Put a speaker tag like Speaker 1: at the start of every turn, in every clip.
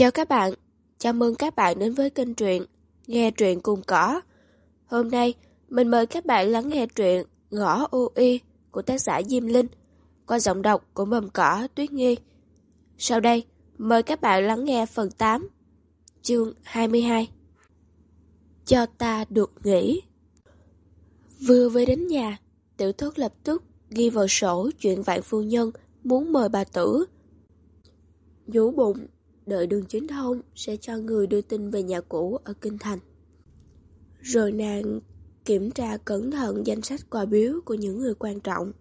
Speaker 1: Chào các bạn, chào mừng các bạn đến với kênh truyện Nghe truyện cùng cỏ. Hôm nay, mình mời các bạn lắng nghe truyện Ngõ Ô Y của tác giả Diêm Linh qua giọng đọc của mầm cỏ Tuyết Nghi. Sau đây, mời các bạn lắng nghe phần 8, chương 22. Cho ta được nghỉ. Vừa về đến nhà, tiểu thất lập tức ghi vào sổ chuyện vạn phu nhân muốn mời bà tử. Nhủ bụng, đợi đường chính thông sẽ cho người đưa tin về nhà cũ ở Kinh Thành. Rồi nàng kiểm tra cẩn thận danh sách quà biếu của những người quan trọng.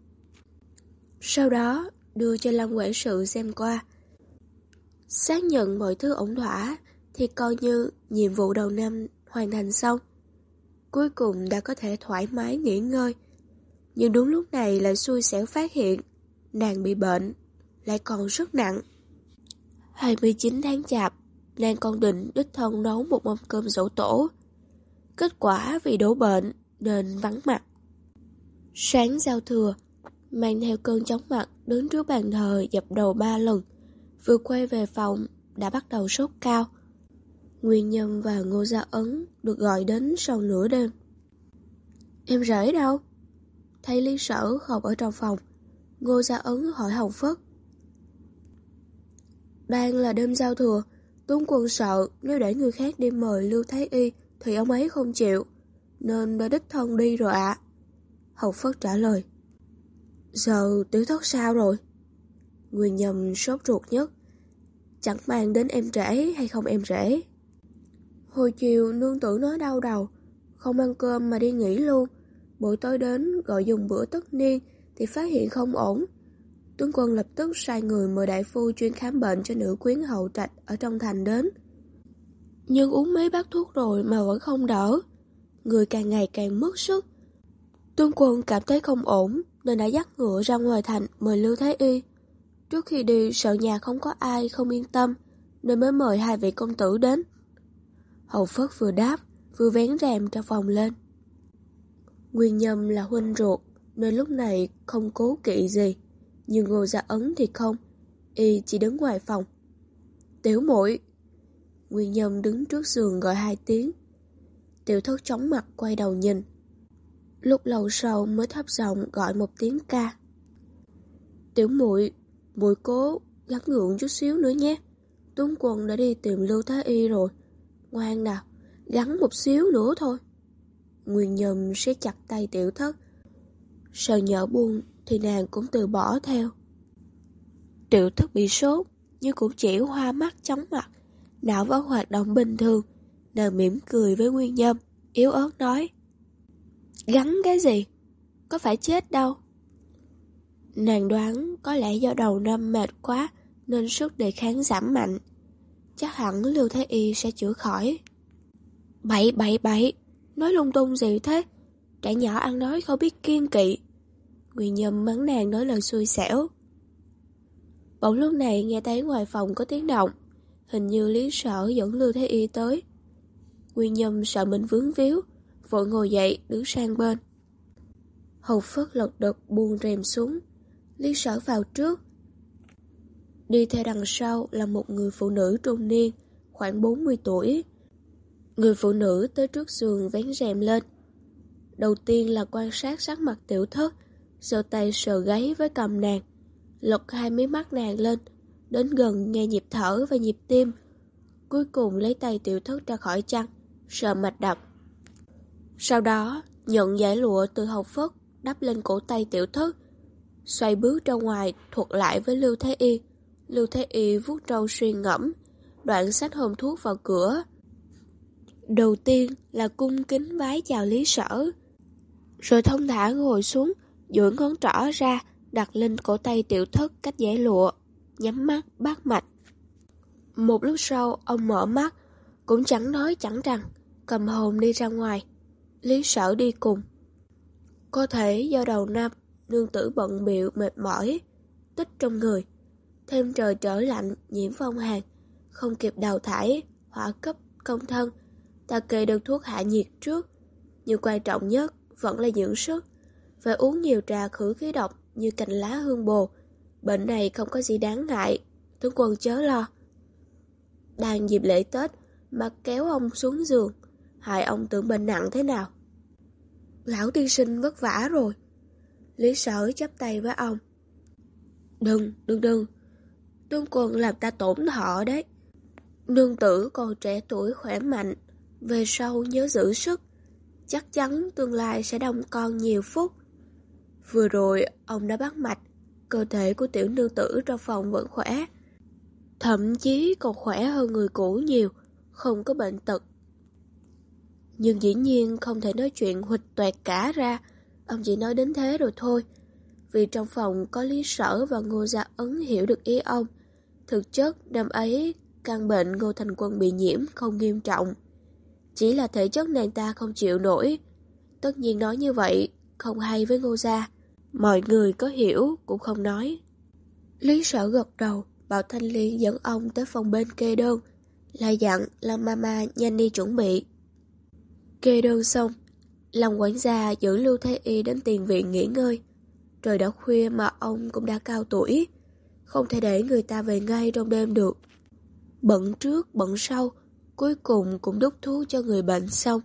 Speaker 1: Sau đó đưa cho Lâm Quể Sự xem qua. Xác nhận mọi thứ ổn thỏa thì coi như nhiệm vụ đầu năm hoàn thành xong. Cuối cùng đã có thể thoải mái nghỉ ngơi. Nhưng đúng lúc này lại xui xẻo phát hiện nàng bị bệnh, lại còn rất nặng. 29 tháng chạp, nàng còn định đích thân nấu một mâm cơm dỗ tổ. Kết quả vì đổ bệnh nên vắng mặt. Sáng giao thừa, mang theo cơn chóng mặt đứng trước bàn thờ dập đầu ba lần. Vừa quay về phòng đã bắt đầu sốt cao. Nguyên Nhân và Ngô Gia Ấn được gọi đến sau nửa đêm. Em rể đâu? Thấy Lý Sở không ở trong phòng. Ngô Gia Ấn hỏi Hồng Phất. Đang là đêm giao thừa, Tuấn Quân sợ nếu để người khác đi mời Lưu Thái Y thì ông ấy không chịu, nên đã đích thân đi rồi ạ. À. hậu Phất trả lời. Giờ tiểu thất sao rồi? Nguyên nhầm sốt ruột nhất. Chẳng mang đến em rể hay không em rể. Hồi chiều nương tử nói đau đầu, không ăn cơm mà đi nghỉ luôn. Buổi tối đến gọi dùng bữa tất niên thì phát hiện không ổn. Tướng quân lập tức sai người mời đại phu chuyên khám bệnh cho nữ quyến hậu trạch ở trong thành đến. Nhưng uống mấy bát thuốc rồi mà vẫn không đỡ. Người càng ngày càng mất sức. Tướng quân cảm thấy không ổn nên đã dắt ngựa ra ngoài thành mời Lưu Thái Y. Trước khi đi, sợ nhà không có ai không yên tâm nên mới mời hai vị công tử đến. Hậu Phất vừa đáp, vừa vén rèm trong phòng lên. Nguyên nhâm là huynh ruột nên lúc này không cố kỵ gì. Nhưng Ngô Gia Ấn thì không, y chỉ đứng ngoài phòng. Tiểu muội Nguyên Nhâm đứng trước giường gọi hai tiếng. Tiểu thất chóng mặt quay đầu nhìn. Lúc lâu sau mới thấp giọng gọi một tiếng ca. Tiểu muội muội cố gắn ngượng chút xíu nữa nhé. Tuấn Quân đã đi tìm Lưu Thái Y rồi. Ngoan nào, gắn một xíu nữa thôi. Nguyên Nhâm sẽ chặt tay tiểu thất. Sợ nhỡ buông thì nàng cũng từ bỏ theo. Triệu thức bị sốt, nhưng cũng chỉ hoa mắt chóng mặt, não vẫn hoạt động bình thường. Nàng mỉm cười với Nguyên Nhâm, yếu ớt nói. Gắn cái gì? Có phải chết đâu. Nàng đoán có lẽ do đầu năm mệt quá nên sức đề kháng giảm mạnh. Chắc hẳn Lưu Thế Y sẽ chữa khỏi. Bậy bậy bậy, nói lung tung gì thế? Trẻ nhỏ ăn nói không biết kiên kỵ. Nguyên Nhâm mắng nàng nói lời xui xẻo. Bỗng lúc này nghe thấy ngoài phòng có tiếng động, hình như Lý Sở dẫn Lưu Thế Y tới. Nguyên Nhâm sợ mình vướng víu, vội ngồi dậy đứng sang bên. Hầu Phất lật đật buông rèm xuống, Lý Sở vào trước. Đi theo đằng sau là một người phụ nữ trung niên, khoảng 40 tuổi. Người phụ nữ tới trước giường vén rèm lên. Đầu tiên là quan sát sắc mặt tiểu thất, giơ tay sờ gáy với cầm nàng, lật hai mí mắt nàng lên, đến gần nghe nhịp thở và nhịp tim. Cuối cùng lấy tay tiểu thất ra khỏi chăn, sờ mạch đập. Sau đó, nhận giải lụa từ hầu phất, đắp lên cổ tay tiểu thất, xoay bước ra ngoài thuật lại với Lưu Thế Y. Lưu Thế Y vuốt trâu suy ngẫm, đoạn sách hồn thuốc vào cửa. Đầu tiên là cung kính vái chào Lý Sở, rồi thông thả ngồi xuống, duỗi ngón trỏ ra, đặt lên cổ tay tiểu thất cách giải lụa, nhắm mắt bắt mạch. Một lúc sau, ông mở mắt, cũng chẳng nói chẳng rằng, cầm hồn đi ra ngoài. Lý sở đi cùng. Có thể do đầu năm, nương tử bận biệu mệt mỏi, tích trong người. Thêm trời trở lạnh, nhiễm phong hàn, không kịp đào thải, hỏa cấp, công thân. Ta kê được thuốc hạ nhiệt trước, nhưng quan trọng nhất vẫn là dưỡng sức. Phải uống nhiều trà khử khí độc như cành lá hương bồ. Bệnh này không có gì đáng ngại, tướng quân chớ lo. đang dịp lễ Tết mà kéo ông xuống giường, hại ông tưởng bệnh nặng thế nào. Lão tiên sinh vất vả rồi. Lý sở chắp tay với ông. Đừng, đừng, đừng. tướng quân làm ta tổn thọ đấy. Nương tử còn trẻ tuổi khỏe mạnh, về sau nhớ giữ sức. Chắc chắn tương lai sẽ đông con nhiều phúc. Vừa rồi, ông đã bắt mạch, cơ thể của tiểu nương tử trong phòng vẫn khỏe. Thậm chí còn khỏe hơn người cũ nhiều, không có bệnh tật. Nhưng dĩ nhiên không thể nói chuyện huỵch toẹt cả ra, ông chỉ nói đến thế rồi thôi. Vì trong phòng có Lý Sở và Ngô Gia Ấn hiểu được ý ông. Thực chất năm ấy, căn bệnh Ngô Thành Quân bị nhiễm không nghiêm trọng. Chỉ là thể chất nàng ta không chịu nổi. Tất nhiên nói như vậy, không hay với Ngô Gia. Mọi người có hiểu cũng không nói. Lý Sở gật đầu, bảo Thanh Liên dẫn ông tới phòng bên kê đơn, lại dặn là mama nhanh đi chuẩn bị. Kê đơn xong, lòng quản gia giữ Lưu Thế Y đến tiền viện nghỉ ngơi. Trời đã khuya mà ông cũng đã cao tuổi, không thể để người ta về ngay trong đêm được. Bận trước, bận sau, cuối cùng cũng đút thuốc cho người bệnh xong.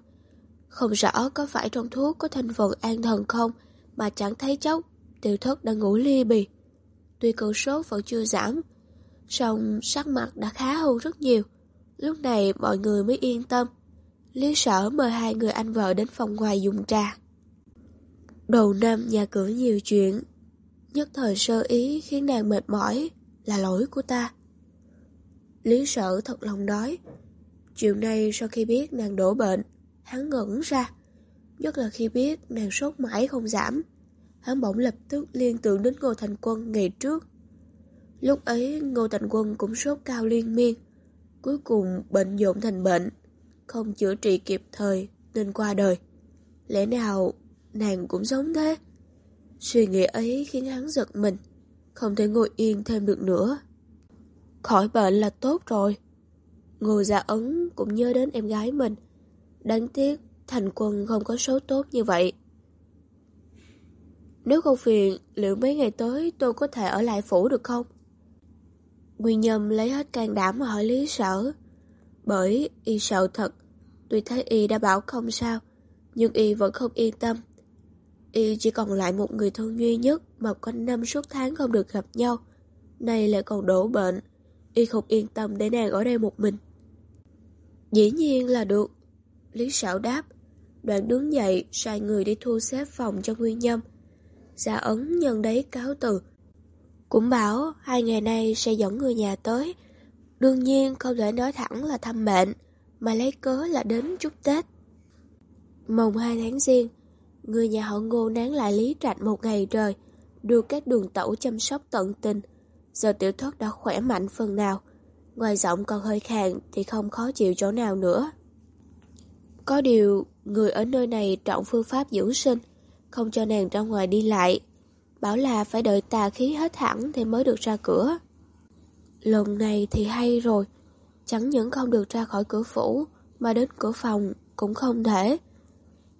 Speaker 1: Không rõ có phải trong thuốc có thành phần an thần không mà chẳng thấy chốc, tiểu thất đã ngủ ly bì. Tuy cơn sốt vẫn chưa giảm, song sắc mặt đã khá hơn rất nhiều. Lúc này mọi người mới yên tâm. Lý sở mời hai người anh vợ đến phòng ngoài dùng trà. Đầu năm nhà cửa nhiều chuyện, nhất thời sơ ý khiến nàng mệt mỏi, là lỗi của ta. Lý sở thật lòng nói, chiều nay sau khi biết nàng đổ bệnh, hắn ngẩn ra, nhất là khi biết nàng sốt mãi không giảm. Hắn bỗng lập tức liên tưởng đến Ngô Thành Quân ngày trước. Lúc ấy Ngô Thành Quân cũng sốt cao liên miên, cuối cùng bệnh dồn thành bệnh, không chữa trị kịp thời nên qua đời. Lẽ nào nàng cũng giống thế? Suy nghĩ ấy khiến hắn giật mình, không thể ngồi yên thêm được nữa. Khỏi bệnh là tốt rồi. Ngô Gia Ấn cũng nhớ đến em gái mình. Đáng tiếc thành quân không có số tốt như vậy. Nếu không phiền, liệu mấy ngày tới tôi có thể ở lại phủ được không? Nguyên Nhâm lấy hết can đảm mà hỏi Lý Sở. Bởi y sợ thật, tuy thấy y đã bảo không sao, nhưng y vẫn không yên tâm. Y chỉ còn lại một người thân duy nhất mà quanh năm suốt tháng không được gặp nhau. Nay lại còn đổ bệnh, y không yên tâm để nàng ở đây một mình. Dĩ nhiên là được. Lý Sở đáp, đoạn đứng dậy sai người đi thu xếp phòng cho Nguyên Nhâm. Gia ấn nhân đấy cáo từ. Cũng bảo hai ngày nay sẽ dẫn người nhà tới. Đương nhiên không thể nói thẳng là thăm bệnh, mà lấy cớ là đến chúc Tết. Mồng hai tháng riêng, người nhà họ ngô nán lại lý trạch một ngày trời, đưa các đường tẩu chăm sóc tận tình. Giờ tiểu thất đã khỏe mạnh phần nào, ngoài giọng còn hơi khàn thì không khó chịu chỗ nào nữa. Có điều, người ở nơi này trọng phương pháp dưỡng sinh, không cho nàng ra ngoài đi lại. Bảo là phải đợi tà khí hết hẳn thì mới được ra cửa. Lần này thì hay rồi, chẳng những không được ra khỏi cửa phủ, mà đến cửa phòng cũng không thể.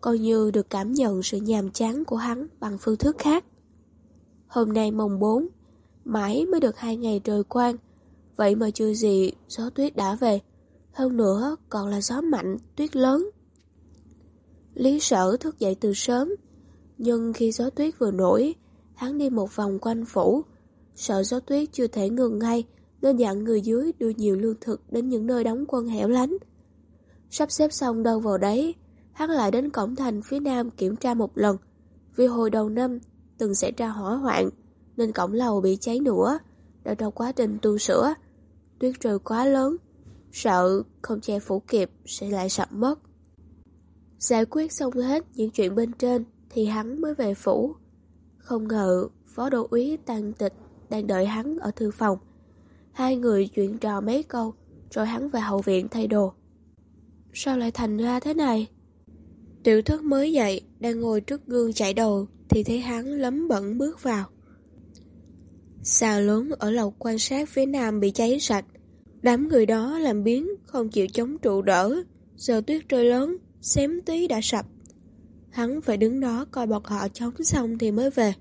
Speaker 1: Coi như được cảm nhận sự nhàm chán của hắn bằng phương thức khác. Hôm nay mồng 4, mãi mới được hai ngày trời quang, vậy mà chưa gì gió tuyết đã về. Hơn nữa còn là gió mạnh, tuyết lớn. Lý sở thức dậy từ sớm, nhưng khi gió tuyết vừa nổi, hắn đi một vòng quanh phủ. Sợ gió tuyết chưa thể ngừng ngay, nên dặn người dưới đưa nhiều lương thực đến những nơi đóng quân hẻo lánh. Sắp xếp xong đâu vào đấy, hắn lại đến cổng thành phía nam kiểm tra một lần. Vì hồi đầu năm từng xảy ra hỏa hoạn, nên cổng lầu bị cháy nữa. Đã trong quá trình tu sửa, tuyết rơi quá lớn, sợ không che phủ kịp sẽ lại sập mất. Giải quyết xong hết những chuyện bên trên thì hắn mới về phủ. Không ngờ phó đô úy tàn tịch đang đợi hắn ở thư phòng. Hai người chuyện trò mấy câu rồi hắn về hậu viện thay đồ. Sao lại thành ra thế này? Tiểu thức mới dậy, đang ngồi trước gương chạy đầu thì thấy hắn lấm bẩn bước vào. Xà lớn ở lầu quan sát phía nam bị cháy sạch. Đám người đó làm biến, không chịu chống trụ đỡ. Giờ tuyết rơi lớn, xém tí đã sập. Hắn phải đứng đó coi bọn họ chống xong thì mới về.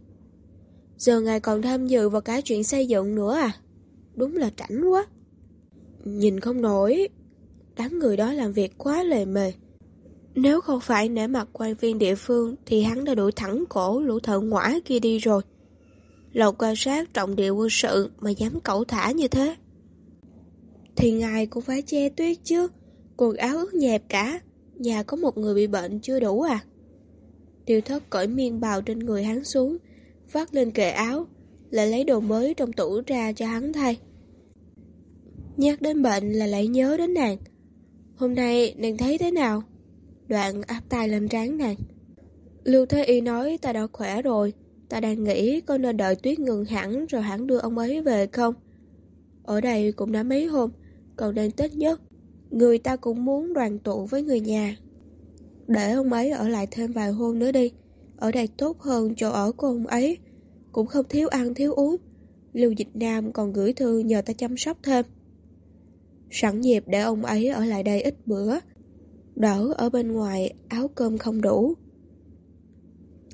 Speaker 1: Giờ ngài còn tham dự vào cái chuyện xây dựng nữa à? Đúng là trảnh quá. Nhìn không nổi, đám người đó làm việc quá lề mề. Nếu không phải nể mặt quan viên địa phương thì hắn đã đuổi thẳng cổ lũ thợ ngoại kia đi rồi. Lầu quan sát trọng địa quân sự mà dám cẩu thả như thế. Thì ngài cũng phải che tuyết chứ, quần áo ướt nhẹp cả, nhà có một người bị bệnh chưa đủ à? Tiêu thất cởi miên bào trên người hắn xuống, vắt lên kệ áo, lại lấy đồ mới trong tủ ra cho hắn thay. Nhắc đến bệnh là lại nhớ đến nàng. Hôm nay nàng thấy thế nào? Đoạn áp tay lên trán nàng. Lưu Thế Y nói ta đã khỏe rồi, ta đang nghĩ có nên đợi tuyết ngừng hẳn rồi hẳn đưa ông ấy về không? Ở đây cũng đã mấy hôm, còn đang Tết nhất, người ta cũng muốn đoàn tụ với người nhà. Để ông ấy ở lại thêm vài hôm nữa đi, ở đây tốt hơn chỗ ở của ông ấy, cũng không thiếu ăn thiếu uống. Lưu Dịch Nam còn gửi thư nhờ ta chăm sóc thêm. Sẵn dịp để ông ấy ở lại đây ít bữa, đỡ ở bên ngoài áo cơm không đủ.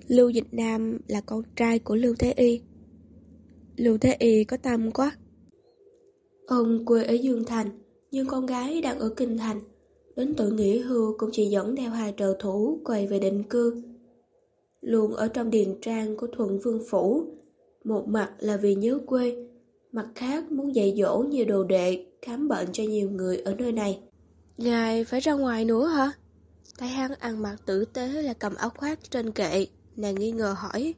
Speaker 1: Lưu Dịch Nam là con trai của Lưu Thế Y. Lưu Thế Y có tâm quá. Ông quê ở Dương Thành, nhưng con gái đang ở Kinh Thành. Đến tuổi nghỉ hưu cũng chỉ dẫn theo hai trợ thủ quay về định cư. Luôn ở trong điền trang của Thuận Vương Phủ. Một mặt là vì nhớ quê, mặt khác muốn dạy dỗ nhiều đồ đệ khám bệnh cho nhiều người ở nơi này. Ngài phải ra ngoài nữa hả? Thấy hắn ăn mặc tử tế là cầm áo khoác trên kệ, nàng nghi ngờ hỏi.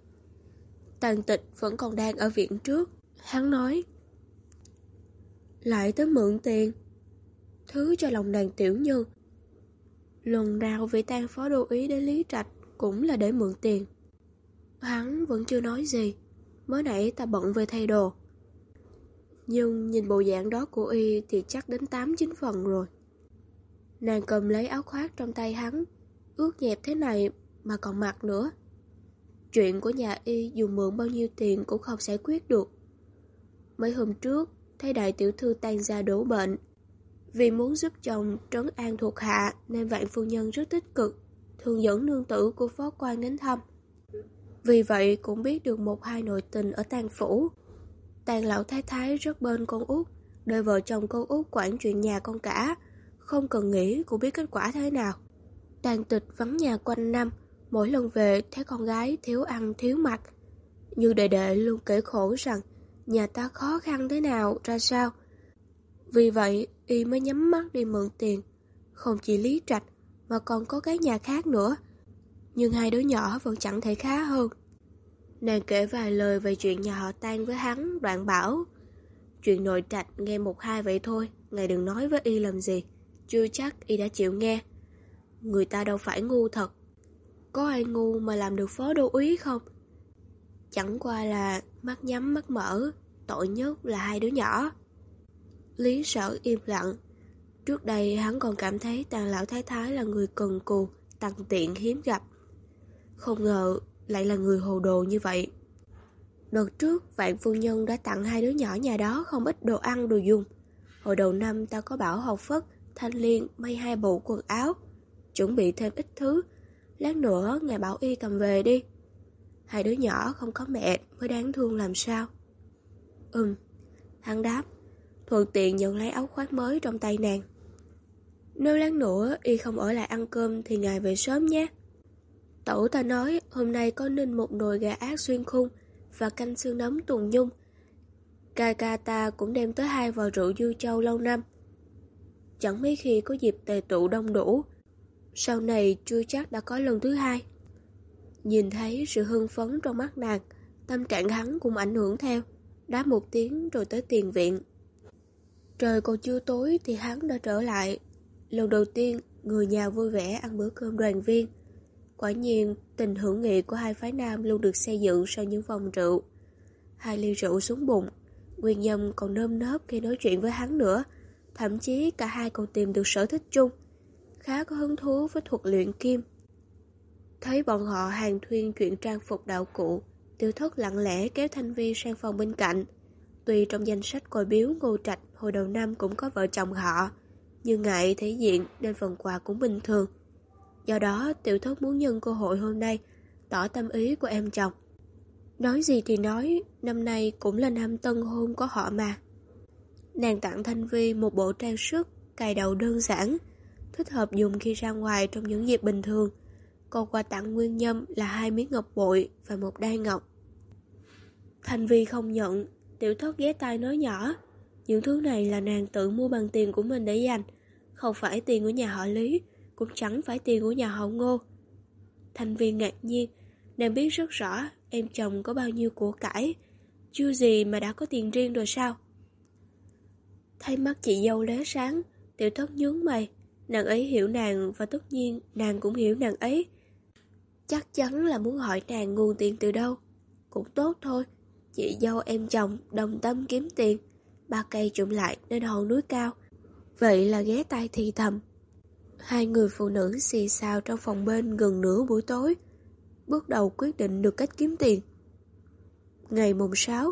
Speaker 1: Tàn tịch vẫn còn đang ở viện trước. Hắn nói. Lại tới mượn tiền. Thứ cho lòng nàng tiểu nhân. Lần nào vị tan phó đô ý đến Lý Trạch cũng là để mượn tiền. Hắn vẫn chưa nói gì. Mới nãy ta bận về thay đồ. Nhưng nhìn bộ dạng đó của y thì chắc đến 8-9 phần rồi. Nàng cầm lấy áo khoác trong tay hắn, ướt nhẹp thế này mà còn mặc nữa. Chuyện của nhà y dù mượn bao nhiêu tiền cũng không giải quyết được. Mấy hôm trước, thấy đại tiểu thư tan ra đổ bệnh. Vì muốn giúp chồng trấn an thuộc hạ nên vạn phu nhân rất tích cực, thường dẫn nương tử của phó quan đến thăm. Vì vậy cũng biết được một hai nội tình ở tang phủ. Tàn lão thái thái rất bên con út, đôi vợ chồng con út quản chuyện nhà con cả, không cần nghĩ cũng biết kết quả thế nào. Tàn tịch vắng nhà quanh năm, mỗi lần về thấy con gái thiếu ăn thiếu mặc. Như đệ đệ luôn kể khổ rằng nhà ta khó khăn thế nào ra sao. Vì vậy, y mới nhắm mắt đi mượn tiền, không chỉ lý trạch mà còn có cái nhà khác nữa. Nhưng hai đứa nhỏ vẫn chẳng thể khá hơn. Nàng kể vài lời về chuyện nhà họ tan với hắn, đoạn bảo. Chuyện nội trạch nghe một hai vậy thôi, ngài đừng nói với y làm gì. Chưa chắc y đã chịu nghe. Người ta đâu phải ngu thật. Có ai ngu mà làm được phó đô úy không? Chẳng qua là mắt nhắm mắt mở, tội nhất là hai đứa nhỏ. Lý sở im lặng. Trước đây hắn còn cảm thấy tàn lão thái thái là người cần cù, tăng tiện hiếm gặp. Không ngờ lại là người hồ đồ như vậy. Đợt trước, vạn phu nhân đã tặng hai đứa nhỏ nhà đó không ít đồ ăn đồ dùng. Hồi đầu năm ta có bảo học phất, thanh liên may hai bộ quần áo, chuẩn bị thêm ít thứ. Lát nữa ngài bảo y cầm về đi. Hai đứa nhỏ không có mẹ mới đáng thương làm sao. Ừm, hắn đáp, thuận tiện nhận lấy áo khoác mới trong tay nàng. Nếu lát nữa y không ở lại ăn cơm thì ngài về sớm nhé. Tổ ta nói hôm nay có ninh một nồi gà ác xuyên khung và canh xương nấm tùng nhung. Ca ca ta cũng đem tới hai vò rượu du châu lâu năm. Chẳng mấy khi có dịp tề tụ đông đủ. Sau này chưa chắc đã có lần thứ hai. Nhìn thấy sự hưng phấn trong mắt nàng, tâm trạng hắn cũng ảnh hưởng theo. Đá một tiếng rồi tới tiền viện. Trời còn chưa tối thì hắn đã trở lại. Lần đầu tiên, người nhà vui vẻ ăn bữa cơm đoàn viên. Quả nhiên, tình hữu nghị của hai phái nam luôn được xây dựng sau những vòng rượu. Hai ly rượu xuống bụng, Nguyên Nhâm còn nơm nớp khi nói chuyện với hắn nữa. Thậm chí cả hai còn tìm được sở thích chung. Khá có hứng thú với thuật luyện kim. Thấy bọn họ hàng thuyên chuyện trang phục đạo cụ, tiêu thất lặng lẽ kéo Thanh Vi sang phòng bên cạnh. Tuy trong danh sách coi biếu Ngô Trạch hồi đầu năm cũng có vợ chồng họ, nhưng ngại thể diện nên phần quà cũng bình thường. Do đó tiểu thất muốn nhân cơ hội hôm nay tỏ tâm ý của em chồng. Nói gì thì nói, năm nay cũng là năm tân hôn của họ mà. nàng tặng Thanh Vi một bộ trang sức cài đầu đơn giản, thích hợp dùng khi ra ngoài trong những dịp bình thường. Còn quà tặng Nguyên Nhâm là hai miếng ngọc bội và một đai ngọc. Thanh Vi không nhận, tiểu thất ghé tai nói nhỏ. Những thứ này là nàng tự mua bằng tiền của mình để dành, không phải tiền của nhà họ Lý, cũng chẳng phải tiền của nhà họ Ngô. Thanh Viên ngạc nhiên, nàng biết rất rõ em chồng có bao nhiêu của cải, chưa gì mà đã có tiền riêng rồi sao? Thấy mắt chị dâu lóe sáng, tiểu thất nhướng mày, nàng ấy hiểu nàng và tất nhiên nàng cũng hiểu nàng ấy. Chắc chắn là muốn hỏi nàng nguồn tiền từ đâu. Cũng tốt thôi, chị dâu em chồng đồng tâm kiếm tiền, ba cây trụm lại nên hòn núi cao. Vậy là ghé tay thì thầm. Hai người phụ nữ xì xào trong phòng bên gần nửa buổi tối. Bước đầu quyết định được cách kiếm tiền. Ngày mùng 6,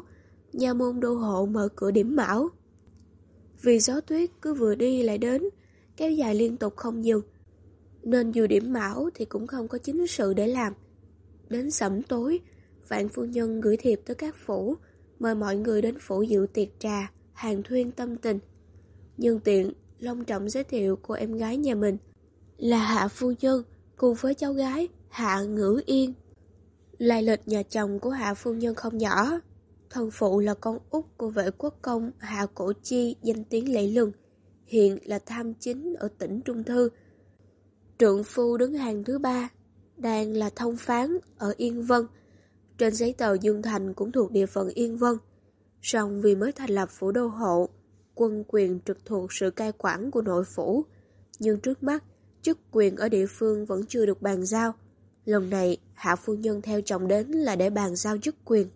Speaker 1: nhà môn đô hộ mở cửa điểm mão. Vì gió tuyết cứ vừa đi lại đến, kéo dài liên tục không dừng. Nên dù điểm mão thì cũng không có chính sự để làm. Đến sẩm tối, Vạn phu nhân gửi thiệp tới các phủ, mời mọi người đến phủ dự tiệc trà, hàng thuyên tâm tình. Nhân tiện, long trọng giới thiệu cô em gái nhà mình là Hạ Phu Nhân cùng với cháu gái Hạ Ngữ Yên. Lai lịch nhà chồng của Hạ Phu Nhân không nhỏ. Thân phụ là con út của vệ quốc công Hạ Cổ Chi danh tiếng lẫy lừng, hiện là tham chính ở tỉnh Trung Thư. Trượng phu đứng hàng thứ ba, đang là thông phán ở Yên Vân. Trên giấy tờ Dương Thành cũng thuộc địa phận Yên Vân. Song vì mới thành lập phủ đô hộ, quân quyền trực thuộc sự cai quản của nội phủ, nhưng trước mắt, chức quyền ở địa phương vẫn chưa được bàn giao. Lần này, Hạ Phu Nhân theo chồng đến là để bàn giao chức quyền.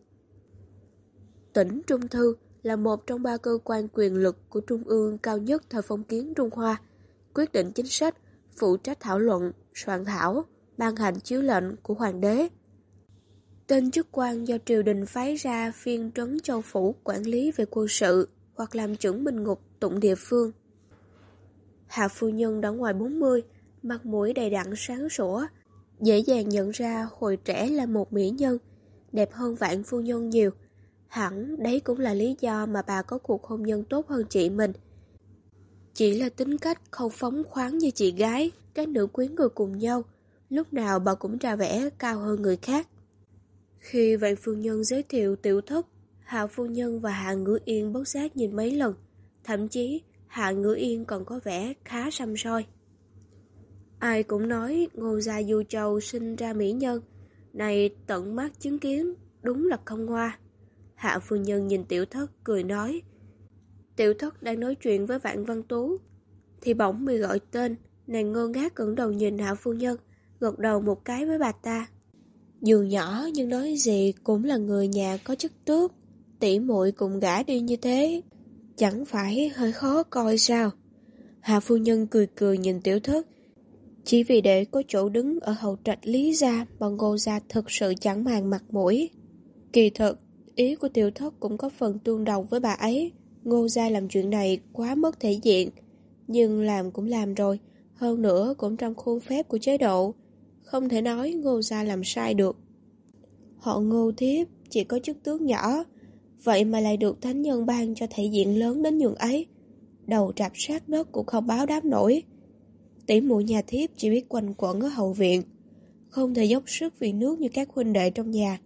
Speaker 1: Tỉnh Trung Thư là một trong ba cơ quan quyền lực của Trung ương cao nhất thời phong kiến Trung Hoa, quyết định chính sách, phụ trách thảo luận, soạn thảo, ban hành chiếu lệnh của hoàng đế. Tên chức quan do triều đình phái ra phiên trấn châu phủ quản lý về quân sự hoặc làm trưởng minh ngục tụng địa phương. Hạ phu nhân đã ngoài 40, mặt mũi đầy đặn sáng sủa, dễ dàng nhận ra hồi trẻ là một mỹ nhân, đẹp hơn vạn phu nhân nhiều. Hẳn đấy cũng là lý do mà bà có cuộc hôn nhân tốt hơn chị mình. Chỉ là tính cách không phóng khoáng như chị gái, các nữ quyến người cùng nhau, lúc nào bà cũng ra vẻ cao hơn người khác. Khi vạn phu nhân giới thiệu tiểu thất, Hạ phu nhân và Hạ Ngữ Yên bốc giác nhìn mấy lần, thậm chí Hạ Ngữ Yên còn có vẻ khá xăm soi. Ai cũng nói Ngô Gia Du Châu sinh ra mỹ nhân, này tận mắt chứng kiến, đúng là không hoa. Hạ phu nhân nhìn tiểu thất cười nói, tiểu thất đang nói chuyện với Vạn Văn Tú, thì bỗng bị gọi tên, nàng ngơ ngác cẩn đầu nhìn Hạ phu nhân, gật đầu một cái với bà ta. Dù nhỏ nhưng nói gì cũng là người nhà có chức tước, tỷ muội cùng gã đi như thế, chẳng phải hơi khó coi sao? Hạ phu nhân cười cười nhìn tiểu thất, chỉ vì để có chỗ đứng ở hậu trạch lý gia mà ngô gia thực sự chẳng màng mặt mũi. Kỳ thật ý của tiểu thất cũng có phần tương đồng với bà ấy. Ngô gia làm chuyện này quá mất thể diện, nhưng làm cũng làm rồi, hơn nữa cũng trong khuôn phép của chế độ. Không thể nói ngô gia làm sai được. Họ ngô thiếp chỉ có chức tướng nhỏ, vậy mà lại được thánh nhân ban cho thể diện lớn đến nhường ấy. Đầu trạp sát đất cũng không báo đáp nổi. Tỷ muội nhà thiếp chỉ biết quanh quẩn ở hậu viện, không thể dốc sức vì nước như các huynh đệ trong nhà.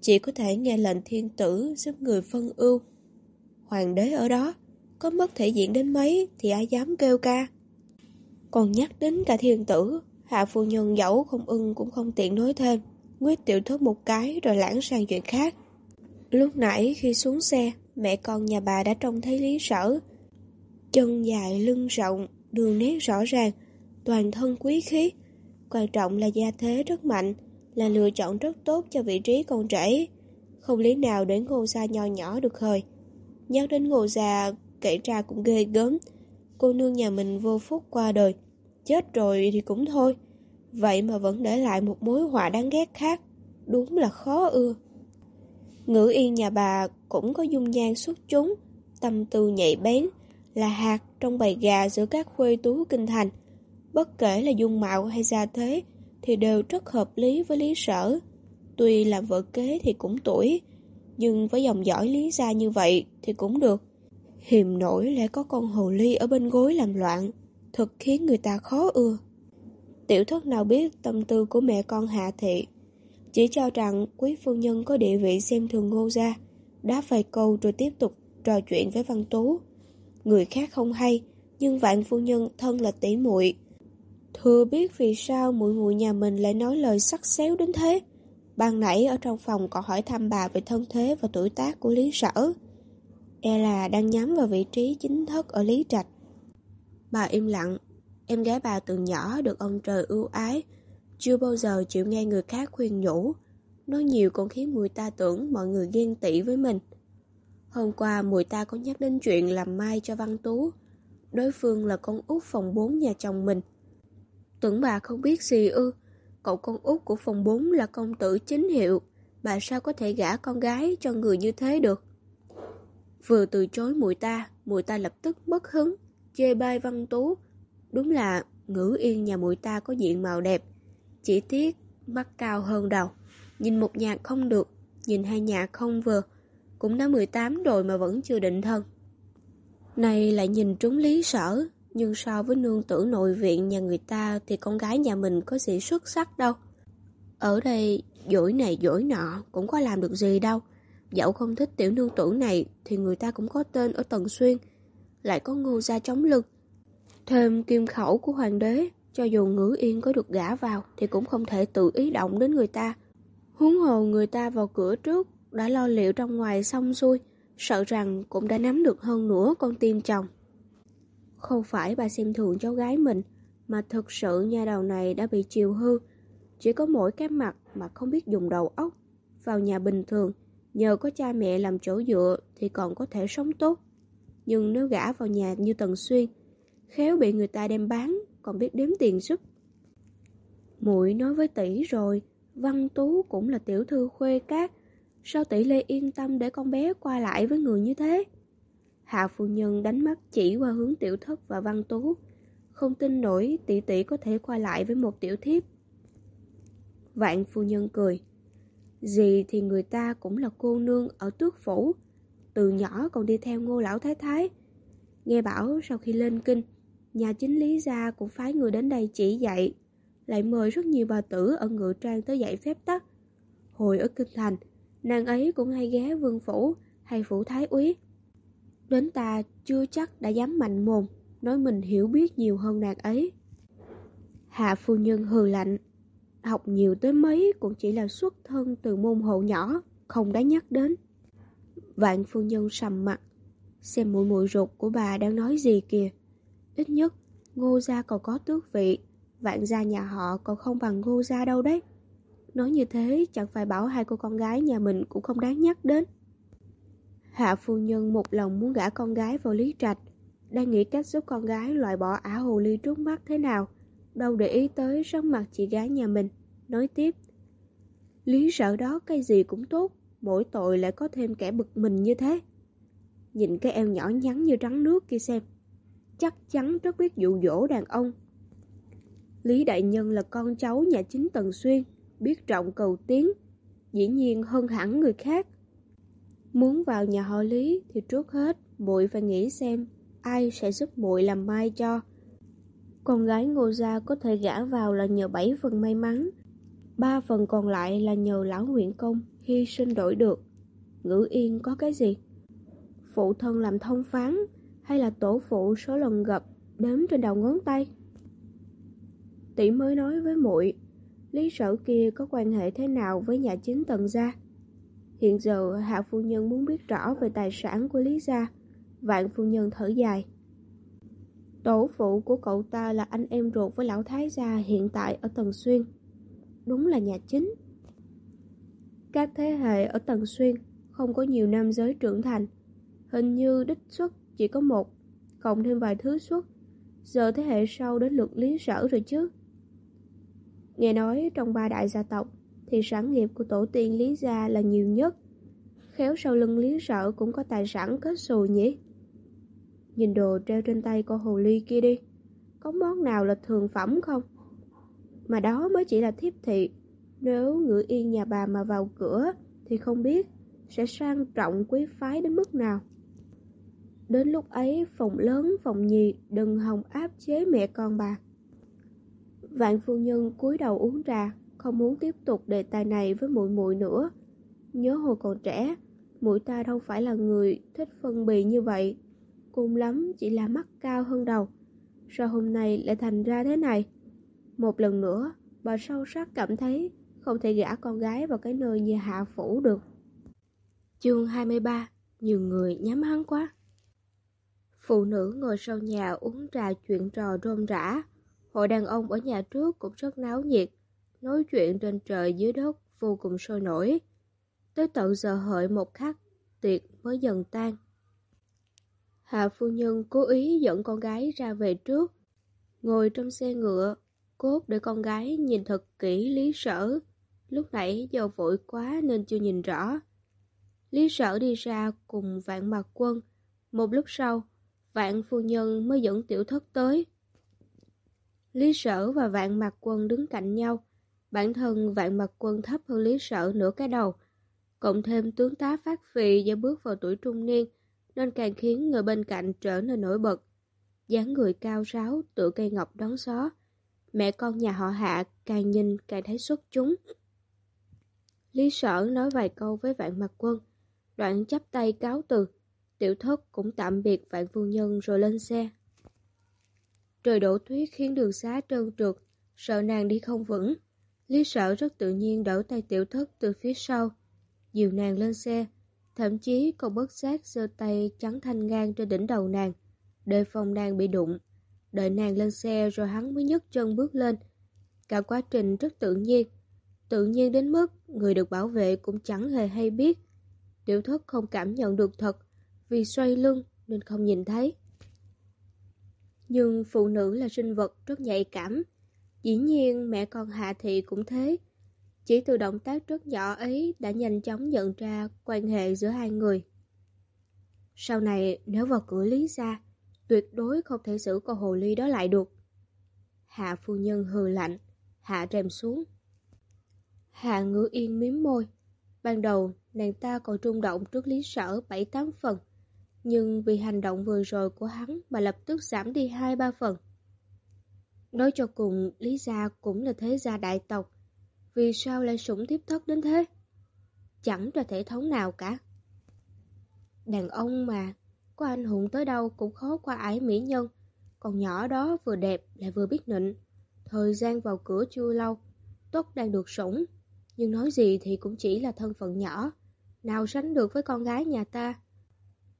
Speaker 1: Chỉ có thể nghe lệnh thiên tử giúp người phân ưu. Hoàng đế ở đó, có mất thể diện đến mấy thì ai dám kêu ca. Còn nhắc đến cả thiên tử, hạ phu nhân dẫu không ưng cũng không tiện nói thêm. Nguyết tiểu thốt một cái rồi lãng sang chuyện khác. Lúc nãy khi xuống xe, mẹ con nhà bà đã trông thấy lý sở. Chân dài, lưng rộng, đường nét rõ ràng, toàn thân quý khí. Quan trọng là gia thế rất mạnh, là lựa chọn rất tốt cho vị trí con trẻ. Không lý nào để ngô gia nho nhỏ được hơi. Nhắc đến ngô gia, kể ra cũng ghê gớm. Cô nương nhà mình vô phúc qua đời. Chết rồi thì cũng thôi. Vậy mà vẫn để lại một mối họa đáng ghét khác. Đúng là khó ưa. Ngữ yên nhà bà cũng có dung nhan xuất chúng, tâm tư nhạy bén, là hạt trong bầy gà giữa các khuê tú kinh thành. Bất kể là dung mạo hay gia thế, thì đều rất hợp lý với lý sở. Tuy làm vợ kế thì cũng tuổi, nhưng với dòng dõi lý gia như vậy thì cũng được. Hiềm nổi lại có con hồ ly ở bên gối làm loạn, thật khiến người ta khó ưa. Tiểu thất nào biết tâm tư của mẹ con Hạ Thị, chỉ cho rằng quý phu nhân có địa vị xem thường ngô gia, đá vài câu rồi tiếp tục trò chuyện với Văn Tú. Người khác không hay, nhưng vạn phu nhân thân là tỷ muội Thừa biết vì sao muội muội nhà mình lại nói lời sắc xéo đến thế. Ban nãy ở trong phòng còn hỏi thăm bà về thân thế và tuổi tác của Lý Sở. E là đang nhắm vào vị trí chính thất ở Lý Trạch. Bà im lặng, em gái bà từ nhỏ được ông trời ưu ái, chưa bao giờ chịu nghe người khác khuyên nhủ. Nói nhiều còn khiến mùi ta tưởng mọi người ghen tị với mình. Hôm qua mùi ta có nhắc đến chuyện làm mai cho Văn Tú. Đối phương là con út phòng 4 nhà chồng mình. Tưởng bà không biết gì ư. Cậu con út của phòng 4 là công tử chính hiệu. Bà sao có thể gả con gái cho người như thế được? Vừa từ chối mùi ta, mùi ta lập tức bất hứng, chê bai văn tú. Đúng là ngữ yên nhà mùi ta có diện màu đẹp. Chỉ tiếc, mắt cao hơn đầu. Nhìn một nhạc không được, nhìn hai nhạc không vừa. Cũng đã 18 rồi mà vẫn chưa định thân. Này lại nhìn trúng lý sở, nhưng so với nương tử nội viện nhà người ta thì con gái nhà mình có gì xuất sắc đâu. Ở đây, dỗi này dỗi nọ cũng có làm được gì đâu. Dẫu không thích tiểu nương tử này thì người ta cũng có tên ở Tần Xuyên, lại có ngô gia chống lưng. Thêm kim khẩu của hoàng đế, cho dù ngữ yên có được gả vào thì cũng không thể tự ý động đến người ta. Huống hồ người ta vào cửa trước, đã lo liệu trong ngoài xong xuôi, sợ rằng cũng đã nắm được hơn nữa con tim chồng. Không phải bà xem thường cháu gái mình, mà thực sự nhà đầu này đã bị chiều hư. Chỉ có mỗi cái mặt mà không biết dùng đầu óc. Vào nhà bình thường, nhờ có cha mẹ làm chỗ dựa thì còn có thể sống tốt. Nhưng nếu gã vào nhà như Tần Xuyên, khéo bị người ta đem bán, còn biết đếm tiền giúp. Muội nói với tỷ rồi, Văn Tú cũng là tiểu thư khuê cát, sao tỷ Lê yên tâm để con bé qua lại với người như thế? Hạ phu nhân đánh mắt chỉ qua hướng tiểu thất và Văn Tú, không tin nổi tỷ tỷ có thể qua lại với một tiểu thiếp. Vạn phu nhân cười, gì thì người ta cũng là cô nương ở tước phủ, từ nhỏ còn đi theo ngô lão thái thái. Nghe bảo sau khi lên kinh, nhà chính lý gia cũng phái người đến đây chỉ dạy, lại mời rất nhiều bà tử ở ngự trang tới dạy phép tắc. Hồi ở kinh thành, nàng ấy cũng hay ghé vương phủ hay phủ thái úy. Đến ta chưa chắc đã dám mạnh mồm, nói mình hiểu biết nhiều hơn nàng ấy. Hạ phu nhân hừ lạnh, học nhiều tới mấy cũng chỉ là xuất thân từ môn hộ nhỏ, không đáng nhắc đến. Vạn phu nhân sầm mặt, xem mũi mũi ruột của bà đang nói gì kìa. Ít nhất, ngô gia còn có tước vị, vạn gia nhà họ còn không bằng ngô gia đâu đấy. Nói như thế chẳng phải bảo hai cô con gái nhà mình cũng không đáng nhắc đến. Hạ phu nhân một lòng muốn gả con gái vào lý trạch, đang nghĩ cách giúp con gái loại bỏ ả hồ ly trước mắt thế nào, đâu để ý tới sắc mặt chị gái nhà mình. Nói tiếp, lý sợ đó cái gì cũng tốt, mỗi tội lại có thêm kẻ bực mình như thế. Nhìn cái eo nhỏ nhắn như trắng nước kia xem, chắc chắn rất biết dụ dỗ đàn ông. Lý Đại Nhân là con cháu nhà chính Tần Xuyên, biết trọng cầu tiến, dĩ nhiên hơn hẳn người khác. Muốn vào nhà họ Lý thì trước hết muội phải nghĩ xem ai sẽ giúp muội làm mai cho. Con gái Ngô Gia có thể gả vào là nhờ bảy phần may mắn, ba phần còn lại là nhờ lão huyện công hy sinh đổi được. Ngữ yên có cái gì? Phụ thân làm thông phán hay là tổ phụ số lần gặp đếm trên đầu ngón tay? Tỷ mới nói với muội, lý sở kia có quan hệ thế nào với nhà chính tần gia? Hiện giờ Hạ Phu Nhân muốn biết rõ về tài sản của Lý Gia. Vạn Phu Nhân thở dài. Tổ phụ của cậu ta là anh em ruột với lão Thái Gia hiện tại ở Tần Xuyên. Đúng là nhà chính. Các thế hệ ở Tần Xuyên không có nhiều nam giới trưởng thành. Hình như đích xuất chỉ có một, cộng thêm vài thứ xuất. Giờ thế hệ sau đến lượt lý sở rồi chứ. Nghe nói trong ba đại gia tộc, thì sản nghiệp của tổ tiên Lý Gia là nhiều nhất. Khéo sau lưng Lý Sở cũng có tài sản kết xù nhỉ? Nhìn đồ treo trên tay cô hồ ly kia đi, có món nào là thường phẩm không? Mà đó mới chỉ là thiếp thị, nếu ngựa yên nhà bà mà vào cửa thì không biết sẽ sang trọng quý phái đến mức nào. Đến lúc ấy phòng lớn phòng nhì đừng hòng áp chế mẹ con bà. Vạn phu nhân cúi đầu uống trà, không muốn tiếp tục đề tài này với muội muội nữa. Nhớ hồi còn trẻ, muội ta đâu phải là người thích phân bì như vậy. Cùng lắm chỉ là mắt cao hơn đầu. Sao hôm nay lại thành ra thế này? Một lần nữa, bà sâu sắc cảm thấy không thể gả con gái vào cái nơi như hạ phủ được. Chương 23 Nhiều người nhắm hắn quá Phụ nữ ngồi sau nhà uống trà chuyện trò rôm rã. Hội đàn ông ở nhà trước cũng rất náo nhiệt, nói chuyện trên trời dưới đất vô cùng sôi nổi. Tới tận giờ hợi một khắc, tiệc mới dần tan. Hạ phu nhân cố ý dẫn con gái ra về trước, ngồi trong xe ngựa, cốt để con gái nhìn thật kỹ lý sở. Lúc nãy do vội quá nên chưa nhìn rõ. Lý sở đi ra cùng vạn mặt quân. Một lúc sau, vạn phu nhân mới dẫn tiểu thất tới. Lý sở và vạn mặt quân đứng cạnh nhau. Bản thân vạn mặt quân thấp hơn lý sở nửa cái đầu. Cộng thêm tướng tá phát phì do bước vào tuổi trung niên, nên càng khiến người bên cạnh trở nên nổi bật. dáng người cao ráo, tựa cây ngọc đón gió. Mẹ con nhà họ hạ càng nhìn càng thấy xuất chúng. Lý sở nói vài câu với vạn mặt quân, đoạn chắp tay cáo từ. Tiểu thất cũng tạm biệt vạn phu nhân rồi lên xe. Trời đổ tuyết khiến đường xá trơn trượt, sợ nàng đi không vững. Lý Sở rất tự nhiên đỡ tay tiểu thất từ phía sau, dìu nàng lên xe, thậm chí còn bất giác giơ tay trắng thanh ngang trên đỉnh đầu nàng, đề phòng nàng bị đụng. Đợi nàng lên xe rồi hắn mới nhấc chân bước lên. Cả quá trình rất tự nhiên, tự nhiên đến mức người được bảo vệ cũng chẳng hề hay biết. Tiểu thất không cảm nhận được thật, vì xoay lưng nên không nhìn thấy. Nhưng phụ nữ là sinh vật rất nhạy cảm. Dĩ nhiên mẹ con Hạ Thị cũng thế. Chỉ từ động tác rất nhỏ ấy đã nhanh chóng nhận ra quan hệ giữa hai người. Sau này nếu vào cửa Lý gia tuyệt đối không thể xử con hồ ly đó lại được. Hạ phu nhân hừ lạnh, hạ rèm xuống. Hạ ngữ yên miếm môi. Ban đầu, nàng ta còn trung động trước lý sở 7-8 phần nhưng vì hành động vừa rồi của hắn mà lập tức giảm đi hai ba phần. Nói cho cùng, Lý Gia cũng là thế gia đại tộc, vì sao lại sủng tiếp thất đến thế? Chẳng ra thể thống nào cả. Đàn ông mà, có anh hùng tới đâu cũng khó qua ải mỹ nhân, còn nhỏ đó vừa đẹp lại vừa biết nịnh. Thời gian vào cửa chưa lâu, Tốt đang được sủng, nhưng nói gì thì cũng chỉ là thân phận nhỏ, nào sánh được với con gái nhà ta.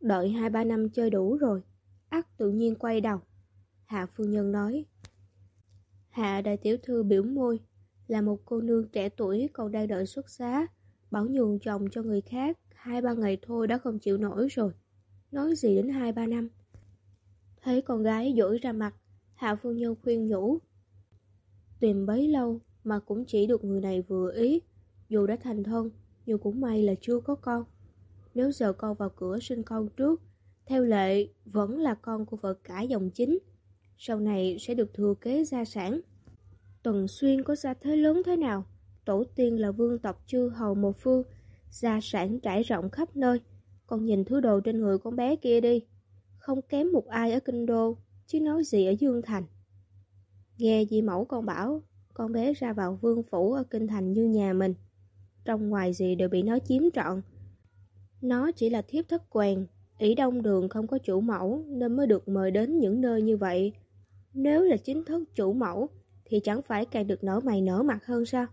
Speaker 1: Đợi hai ba năm chơi đủ rồi, ắt tự nhiên quay đầu. Hạ phu nhân nói. Hạ đại tiểu thư biểu môi, là một cô nương trẻ tuổi còn đang đợi xuất giá, bảo nhường chồng cho người khác, hai ba ngày thôi đã không chịu nổi rồi. Nói gì đến hai ba năm. Thấy con gái dỗi ra mặt, Hạ phu nhân khuyên nhủ. Tìm bấy lâu mà cũng chỉ được người này vừa ý, dù đã thành thân, nhưng cũng may là chưa có con. Nếu giờ con vào cửa sinh con trước, theo lệ vẫn là con của vợ cả dòng chính, sau này sẽ được thừa kế gia sản. Tuần Xuyên có gia thế lớn thế nào? Tổ tiên là vương tộc chư hầu một phương, gia sản trải rộng khắp nơi. Con nhìn thứ đồ trên người con bé kia đi, không kém một ai ở Kinh Đô, chứ nói gì ở Dương Thành. Nghe di mẫu con bảo, con bé ra vào vương phủ ở Kinh Thành như nhà mình. Trong ngoài gì đều bị nó chiếm trọn, nó chỉ là thiếp thất quèn, ỷ đông đường không có chủ mẫu nên mới được mời đến những nơi như vậy. Nếu là chính thức chủ mẫu thì chẳng phải càng được nở mày nở mặt hơn sao?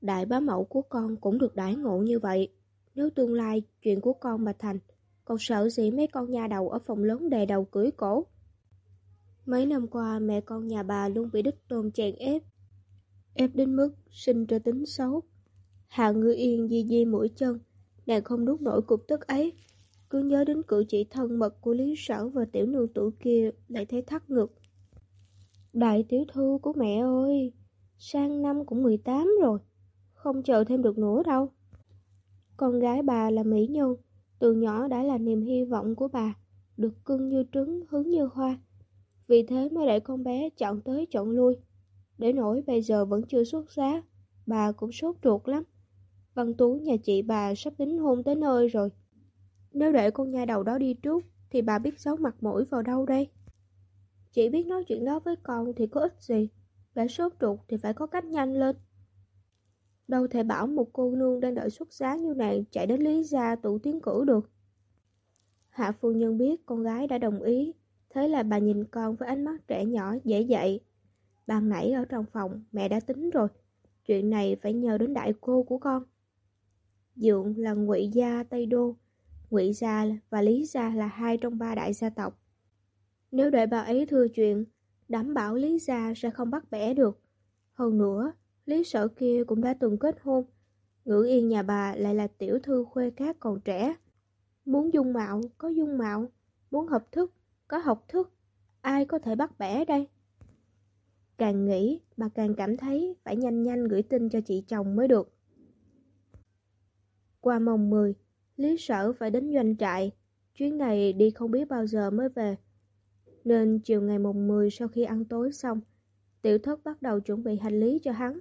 Speaker 1: Đại bá mẫu của con cũng được đãi ngộ như vậy. Nếu tương lai chuyện của con mà thành, con sợ gì mấy con nhà đầu ở phòng lớn đè đầu cưới cổ? Mấy năm qua mẹ con nhà bà luôn bị đích tôn chèn ép. Ép đến mức sinh ra tính xấu. Hạ ngư yên di di mũi chân, Nàng không nuốt nổi cục tức ấy. Cứ nhớ đến cử chỉ thân mật của Lý Sở và tiểu nương tử kia Lại thấy thắt ngực. Đại tiểu thư của mẹ ơi Sang năm cũng 18 rồi Không chờ thêm được nữa đâu. Con gái bà là mỹ nhân Từ nhỏ đã là niềm hy vọng của bà Được cưng như trứng, hứng như hoa. Vì thế mới để con bé chọn tới chọn lui. Để nổi bây giờ vẫn chưa xuất giá Bà cũng sốt ruột lắm. Văn Tú nhà chị bà sắp đính hôn tới nơi rồi. Nếu để con nha đầu đó đi trước, thì bà biết xấu mặt mũi vào đâu đây? Chỉ biết nói chuyện đó với con thì có ích gì, đã sốt ruột thì phải có cách nhanh lên. Đâu thể bảo một cô nương đang đợi xuất giá như này chạy đến Lý Gia tụ tiến cử được. Hạ phu nhân biết con gái đã đồng ý, thế là bà nhìn con với ánh mắt trẻ nhỏ dễ dậy. Ban nãy ở trong phòng, mẹ đã tính rồi, chuyện này phải nhờ đến đại cô của con. Dượng là ngụy gia Tây Đô, ngụy gia và Lý gia là hai trong ba đại gia tộc. Nếu đợi bà ấy thừa chuyện, đảm bảo Lý gia sẽ không bắt bẻ được. Hơn nữa, Lý sở kia cũng đã từng kết hôn. Ngữ yên nhà bà lại là tiểu thư khuê cát còn trẻ. Muốn dung mạo, có dung mạo. Muốn học thức, có học thức. Ai có thể bắt bẻ đây? Càng nghĩ, bà càng cảm thấy phải nhanh nhanh gửi tin cho chị chồng mới được. Qua mồng 10, Lý sở phải đến doanh trại. Chuyến này đi không biết bao giờ mới về. Nên chiều ngày mùng 10 sau khi ăn tối xong, tiểu thất bắt đầu chuẩn bị hành lý cho hắn.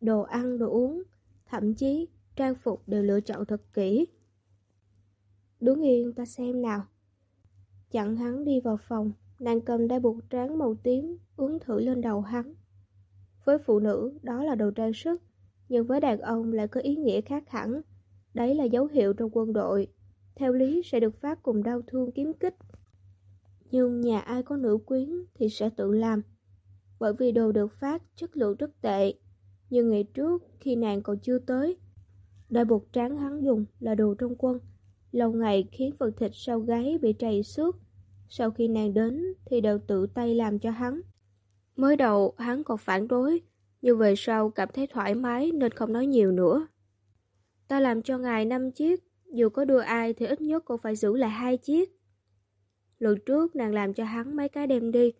Speaker 1: Đồ ăn, đồ uống, thậm chí trang phục đều lựa chọn thật kỹ. Đứng yên ta xem nào. Chặn hắn đi vào phòng, nàng cầm đai buộc tráng màu tím, uống thử lên đầu hắn. Với phụ nữ, đó là đồ trang sức, nhưng với đàn ông lại có ý nghĩa khác hẳn. Đấy là dấu hiệu trong quân đội. Theo lý sẽ được phát cùng đau thương kiếm kích. Nhưng nhà ai có nữ quyến thì sẽ tự làm. Bởi vì đồ được phát chất lượng rất tệ. Nhưng ngày trước khi nàng còn chưa tới, đai buộc tráng hắn dùng là đồ trong quân. Lâu ngày khiến phần thịt sau gáy bị trầy xước. Sau khi nàng đến thì đều tự tay làm cho hắn. Mới đầu hắn còn phản đối, nhưng về sau cảm thấy thoải mái nên không nói nhiều nữa. Ta làm cho ngài năm chiếc, dù có đưa ai thì ít nhất cũng phải giữ lại hai chiếc. Lần trước nàng làm cho hắn mấy cái đem đi,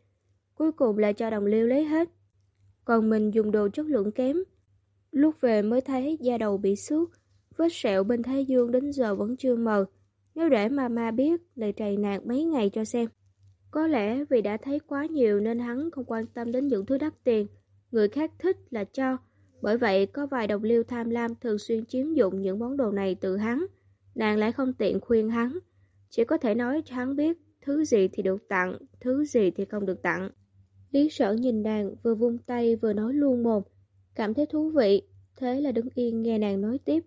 Speaker 1: cuối cùng là cho đồng liêu lấy hết. Còn mình dùng đồ chất lượng kém. Lúc về mới thấy da đầu bị xước, vết sẹo bên thái dương đến giờ vẫn chưa mờ. Nếu để mà ma biết, lại trầy nạt mấy ngày cho xem. Có lẽ vì đã thấy quá nhiều nên hắn không quan tâm đến những thứ đắt tiền. Người khác thích là cho. Bởi vậy có vài đồng liêu tham lam thường xuyên chiếm dụng những món đồ này từ hắn. Nàng lại không tiện khuyên hắn. Chỉ có thể nói cho hắn biết thứ gì thì được tặng, thứ gì thì không được tặng. Lý sở nhìn nàng vừa vung tay vừa nói luôn mồm. Cảm thấy thú vị, thế là đứng yên nghe nàng nói tiếp.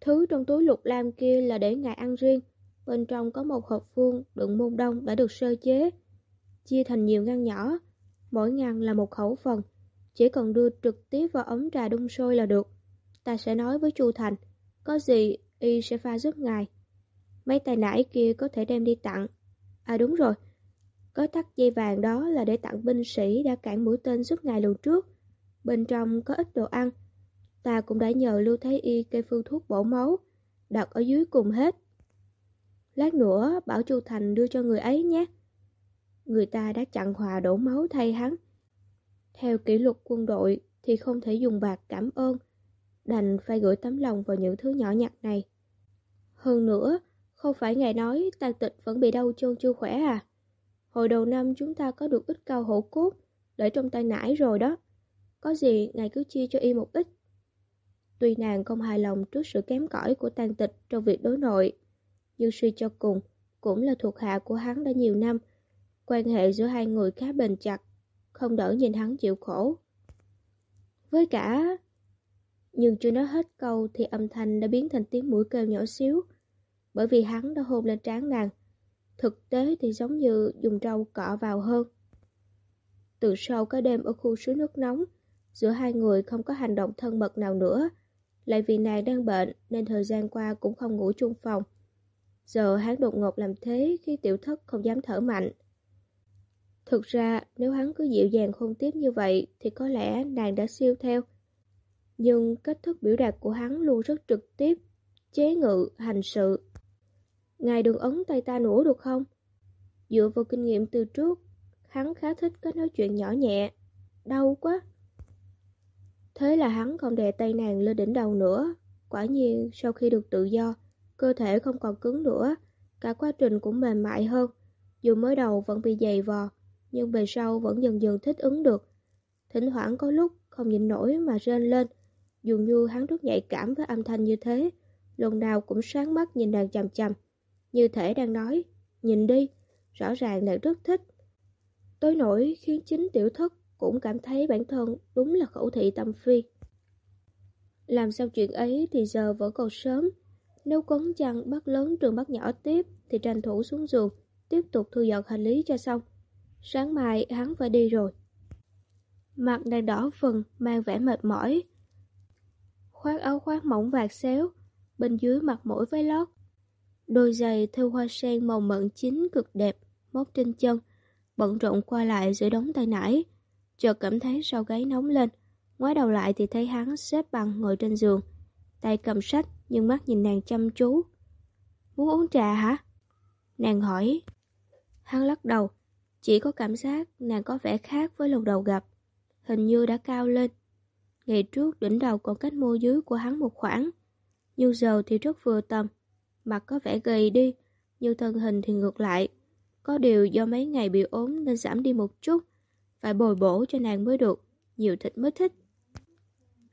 Speaker 1: Thứ trong túi lục lam kia là để ngài ăn riêng. Bên trong có một hộp vuông đựng môn đông đã được sơ chế. Chia thành nhiều ngăn nhỏ. Mỗi ngăn là một khẩu phần. Chỉ cần đưa trực tiếp vào ống trà đun sôi là được. Ta sẽ nói với Chu Thành. Có gì y sẽ pha giúp ngài. Mấy tài nải kia có thể đem đi tặng. À đúng rồi. Có thắt dây vàng đó là để tặng binh sĩ đã cản mũi tên giúp ngài lần trước. Bên trong có ít đồ ăn ta cũng đã nhờ Lưu Thái Y cây phương thuốc bổ máu, đặt ở dưới cùng hết. Lát nữa bảo Chu Thành đưa cho người ấy nhé. Người ta đã chặn hòa đổ máu thay hắn. Theo kỷ luật quân đội thì không thể dùng bạc cảm ơn, đành phải gửi tấm lòng vào những thứ nhỏ nhặt này. Hơn nữa, không phải ngài nói tàn tịch vẫn bị đau chân chưa khỏe à? Hồi đầu năm chúng ta có được ít cao hổ cốt, để trong tay nải rồi đó. Có gì ngài cứ chia cho y một ít, Tuy nàng không hài lòng trước sự kém cỏi của tàn tịch trong việc đối nội, nhưng suy cho cùng, cũng là thuộc hạ của hắn đã nhiều năm. Quan hệ giữa hai người khá bền chặt, không đỡ nhìn hắn chịu khổ. Với cả... Nhưng chưa nói hết câu thì âm thanh đã biến thành tiếng mũi kêu nhỏ xíu, bởi vì hắn đã hôn lên trán nàng. Thực tế thì giống như dùng rau cọ vào hơn. Từ sau cái đêm ở khu suối nước nóng, giữa hai người không có hành động thân mật nào nữa, lại vì nàng đang bệnh nên thời gian qua cũng không ngủ chung phòng. Giờ hắn đột ngột làm thế khi tiểu thất không dám thở mạnh. Thực ra, nếu hắn cứ dịu dàng không tiếp như vậy thì có lẽ nàng đã siêu theo. Nhưng cách thức biểu đạt của hắn luôn rất trực tiếp, chế ngự, hành sự. Ngài đừng ấn tay ta nữa được không? Dựa vào kinh nghiệm từ trước, hắn khá thích cách nói chuyện nhỏ nhẹ. Đau quá! Thế là hắn không đè tay nàng lên đỉnh đầu nữa. Quả nhiên, sau khi được tự do, cơ thể không còn cứng nữa, cả quá trình cũng mềm mại hơn. Dù mới đầu vẫn bị dày vò, nhưng về sau vẫn dần dần thích ứng được. Thỉnh thoảng có lúc không nhịn nổi mà rên lên, dường như hắn rất nhạy cảm với âm thanh như thế, lần nào cũng sáng mắt nhìn nàng chằm chằm, như thể đang nói, nhìn đi, rõ ràng là rất thích. Tối nổi khiến chính tiểu thất cũng cảm thấy bản thân đúng là khẩu thị tâm phi. Làm xong chuyện ấy thì giờ vẫn còn sớm. Nếu quấn chăn bắt lớn trường bắt nhỏ tiếp thì tranh thủ xuống giường, tiếp tục thu dọn hành lý cho xong. Sáng mai hắn phải đi rồi. Mặt đang đỏ phần, mang vẻ mệt mỏi. Khoác áo khoác mỏng vạt xéo, bên dưới mặt mỗi váy lót. Đôi giày theo hoa sen màu mận chín cực đẹp, móc trên chân, bận rộn qua lại giữa đống tay nải. Chợt cảm thấy sau gáy nóng lên, ngoái đầu lại thì thấy hắn xếp bằng ngồi trên giường, tay cầm sách nhưng mắt nhìn nàng chăm chú. Muốn uống trà hả? Nàng hỏi. Hắn lắc đầu, chỉ có cảm giác nàng có vẻ khác với lần đầu gặp. Hình như đã cao lên. Ngày trước đỉnh đầu còn cách môi dưới của hắn một khoảng, nhưng giờ thì rất vừa tầm. Mặt có vẻ gầy đi, nhưng thân hình thì ngược lại. Có điều do mấy ngày bị ốm nên giảm đi một chút, phải bồi bổ cho nàng mới được, nhiều thịt mới thích.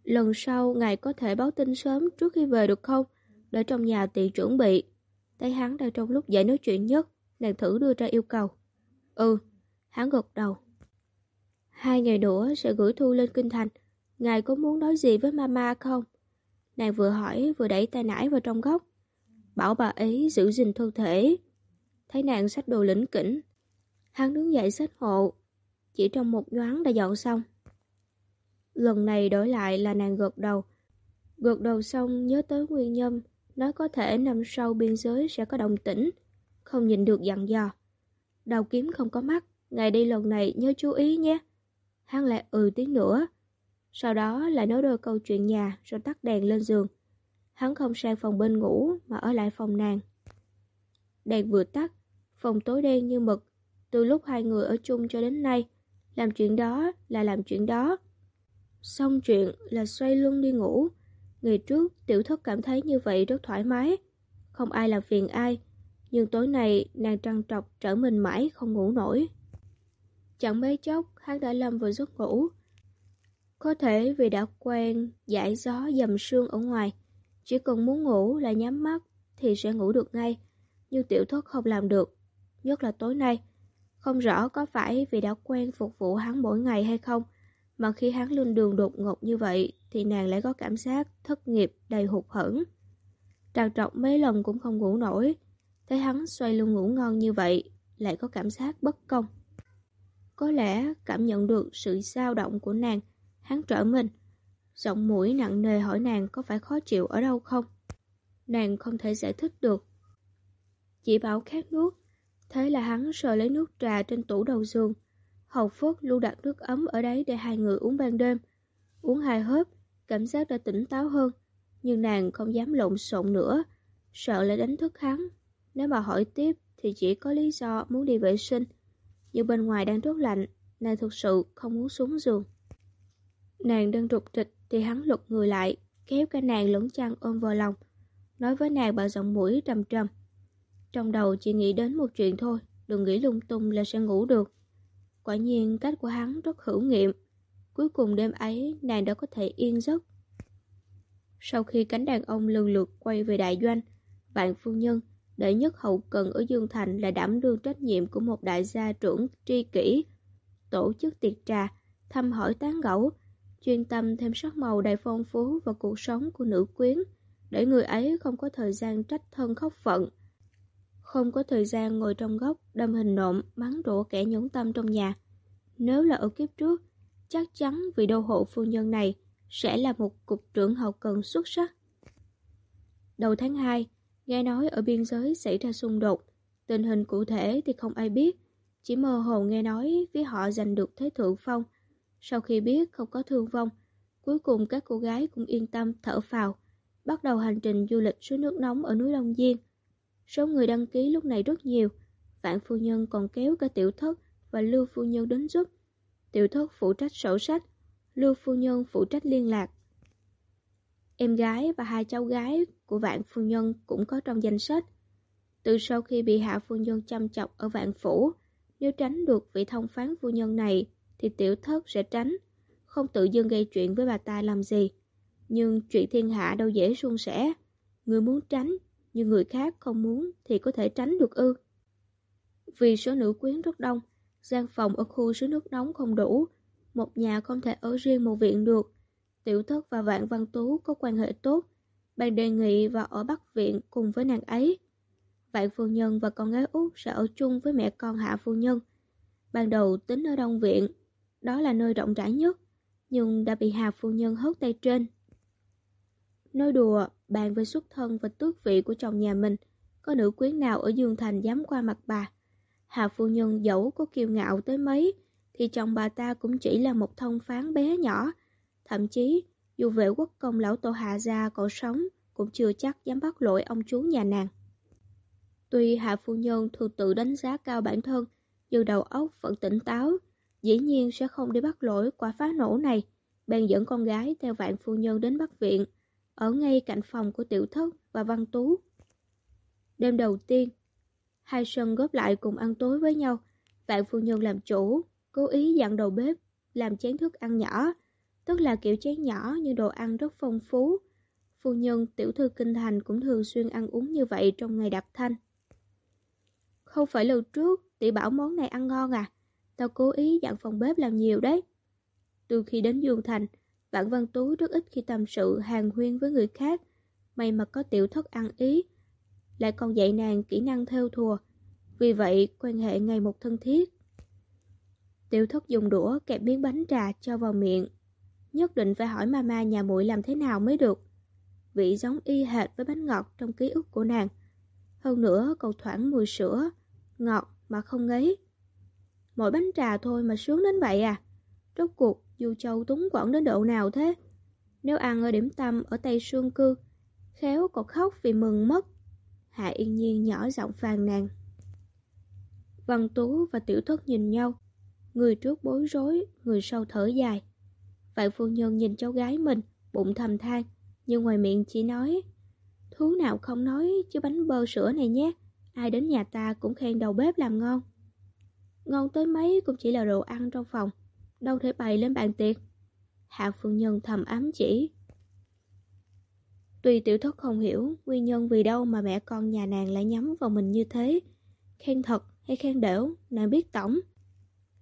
Speaker 1: Lần sau ngài có thể báo tin sớm trước khi về được không? Để trong nhà tiện chuẩn bị. Thấy hắn đang trong lúc dễ nói chuyện nhất, nàng thử đưa ra yêu cầu. Ừ, hắn gật đầu. Hai ngày nữa sẽ gửi Thu lên kinh thành. Ngài có muốn nói gì với mama không? Nàng vừa hỏi vừa đẩy tay nải vào trong góc. Bảo bà ấy giữ gìn thân thể. Thấy nàng xách đồ lĩnh kỉnh. Hắn đứng dậy xách hộ. Chỉ trong một nhoáng đã dọn xong. Lần này đổi lại là nàng gật đầu. Gật đầu xong nhớ tới nguyên nhân, nói có thể năm sau biên giới sẽ có đồng tĩnh, không nhìn được dặn dò. Đào kiếm không có mắt, ngày đi lần này nhớ chú ý nhé. Hắn lại ừ tiếng nữa. Sau đó lại nói đôi câu chuyện nhà rồi tắt đèn lên giường. Hắn không sang phòng bên ngủ mà ở lại phòng nàng. Đèn vừa tắt, phòng tối đen như mực. Từ lúc hai người ở chung cho đến nay, làm chuyện đó là làm chuyện đó. Xong chuyện là xoay lưng đi ngủ. Ngày trước tiểu thất cảm thấy như vậy rất thoải mái. Không ai làm phiền ai. Nhưng tối nay nàng trăn trọc trở mình mãi không ngủ nổi. Chẳng mấy chốc hắn đã lâm vào giấc ngủ. Có thể vì đã quen giải gió dầm sương ở ngoài. Chỉ cần muốn ngủ là nhắm mắt thì sẽ ngủ được ngay. Nhưng tiểu thất không làm được. Nhất là tối nay. Không rõ có phải vì đã quen phục vụ hắn mỗi ngày hay không mà khi hắn lên đường đột ngột như vậy thì nàng lại có cảm giác thất nghiệp đầy hụt hẫng. Tràn trọc mấy lần cũng không ngủ nổi, thấy hắn xoay lưng ngủ ngon như vậy lại có cảm giác bất công. Có lẽ cảm nhận được sự dao động của nàng, hắn trở mình. Giọng mũi nặng nề hỏi nàng có phải khó chịu ở đâu không? Nàng không thể giải thích được. Chỉ bảo khát nước, thế là hắn sờ lấy nước trà trên tủ đầu giường, Hầu Phước luôn đặt nước ấm ở đấy để hai người uống ban đêm. Uống hai hớp, cảm giác đã tỉnh táo hơn, nhưng nàng không dám lộn xộn nữa, sợ lại đánh thức hắn. Nếu mà hỏi tiếp thì chỉ có lý do muốn đi vệ sinh, nhưng bên ngoài đang rất lạnh, nàng thực sự không muốn xuống giường. Nàng đang rụt trịch thì hắn lục người lại, kéo cả nàng lẫn chăn ôm vào lòng, nói với nàng bằng giọng mũi trầm trầm. Trong đầu chỉ nghĩ đến một chuyện thôi, đừng nghĩ lung tung là sẽ ngủ được. Quả nhiên cách của hắn rất hữu nghiệm. Cuối cùng đêm ấy nàng đã có thể yên giấc. Sau khi cánh đàn ông lần lượt quay về đại doanh, vạn phu nhân, đệ nhất hậu cần ở Dương Thành là đảm đương trách nhiệm của một đại gia trưởng tri kỷ, tổ chức tiệc trà, thăm hỏi tán gẫu, chuyên tâm thêm sắc màu đầy phong phú vào cuộc sống của nữ quyến, để người ấy không có thời gian trách thân khóc phận, không có thời gian ngồi trong góc đâm hình nộm mắng rủa kẻ nhúng tâm trong nhà. Nếu là ở kiếp trước, chắc chắn vị đô hộ phu nhân này sẽ là một cục trưởng hậu cần xuất sắc. Đầu tháng 2, nghe nói ở biên giới xảy ra xung đột, tình hình cụ thể thì không ai biết, chỉ mơ hồ nghe nói phía họ giành được thế thượng phong. Sau khi biết không có thương vong, cuối cùng các cô gái cũng yên tâm thở phào, bắt đầu hành trình du lịch suối nước nóng ở núi Long Diên. Số người đăng ký lúc này rất nhiều, Vạn phu nhân còn kéo cả tiểu thất và lưu phu nhân đến giúp. Tiểu thất phụ trách sổ sách, lưu phu nhân phụ trách liên lạc. Em gái và hai cháu gái của vạn phu nhân cũng có trong danh sách. Từ sau khi bị hạ phu nhân chăm chọc ở vạn phủ, nếu tránh được vị thông phán phu nhân này thì tiểu thất sẽ tránh, không tự dưng gây chuyện với bà ta làm gì. Nhưng chuyện thiên hạ đâu dễ suôn sẻ. Người muốn tránh nhưng người khác không muốn thì có thể tránh được ư. Vì số nữ quyến rất đông, gian phòng ở khu sứ nước nóng không đủ, một nhà không thể ở riêng một viện được. Tiểu thất và vạn văn tú có quan hệ tốt, bạn đề nghị vào ở Bắc Viện cùng với nàng ấy. Vạn phu nhân và con gái út sẽ ở chung với mẹ con hạ phu nhân. Ban đầu tính ở Đông Viện, đó là nơi rộng rãi nhất, nhưng đã bị hạ phu nhân hớt tay trên. Nói đùa, bàn về xuất thân và tước vị của chồng nhà mình, có nữ quyến nào ở Dương Thành dám qua mặt bà. Hạ phu nhân dẫu có kiêu ngạo tới mấy, thì chồng bà ta cũng chỉ là một thông phán bé nhỏ. Thậm chí, dù vệ quốc công lão tổ hạ gia còn sống, cũng chưa chắc dám bắt lỗi ông chú nhà nàng. Tuy hạ phu nhân thường tự đánh giá cao bản thân, nhưng đầu óc vẫn tỉnh táo, dĩ nhiên sẽ không đi bắt lỗi quả phá nổ này. Bèn dẫn con gái theo vạn phu nhân đến Bắc Viện, ở ngay cạnh phòng của tiểu thất và văn tú. Đêm đầu tiên, hai sân góp lại cùng ăn tối với nhau. Vạn phu nhân làm chủ, cố ý dặn đầu bếp, làm chén thức ăn nhỏ, tức là kiểu chén nhỏ nhưng đồ ăn rất phong phú. Phu nhân tiểu thư kinh thành cũng thường xuyên ăn uống như vậy trong ngày đạp thanh. Không phải lần trước, tỷ bảo món này ăn ngon à? Tao cố ý dặn phòng bếp làm nhiều đấy. Từ khi đến Dương Thành, Vạn Văn Tú rất ít khi tâm sự hàng huyên với người khác. May mà có tiểu thất ăn ý, lại còn dạy nàng kỹ năng theo thùa. Vì vậy, quan hệ ngày một thân thiết. Tiểu thất dùng đũa kẹp miếng bánh trà cho vào miệng. Nhất định phải hỏi mama nhà muội làm thế nào mới được. Vị giống y hệt với bánh ngọt trong ký ức của nàng. Hơn nữa còn thoảng mùi sữa, ngọt mà không ngấy. Mỗi bánh trà thôi mà sướng đến vậy à? Rốt cuộc, dù châu túng quẩn đến độ nào thế? Nếu ăn ở điểm tâm ở Tây Sương Cư, khéo còn khóc vì mừng mất. Hạ Yên Nhiên nhỏ giọng phàn nàn. Văn Tú và Tiểu Thất nhìn nhau, người trước bối rối, người sau thở dài. Vạn phu nhân nhìn cháu gái mình, bụng thầm than, nhưng ngoài miệng chỉ nói Thú nào không nói chứ bánh bơ sữa này nhé, ai đến nhà ta cũng khen đầu bếp làm ngon. Ngon tới mấy cũng chỉ là đồ ăn trong phòng, đâu thể bày lên bàn tiệc. Hạ phu nhân thầm ám chỉ. Tuy tiểu thất không hiểu nguyên nhân vì đâu mà mẹ con nhà nàng lại nhắm vào mình như thế. Khen thật hay khen đểu, nàng biết tổng.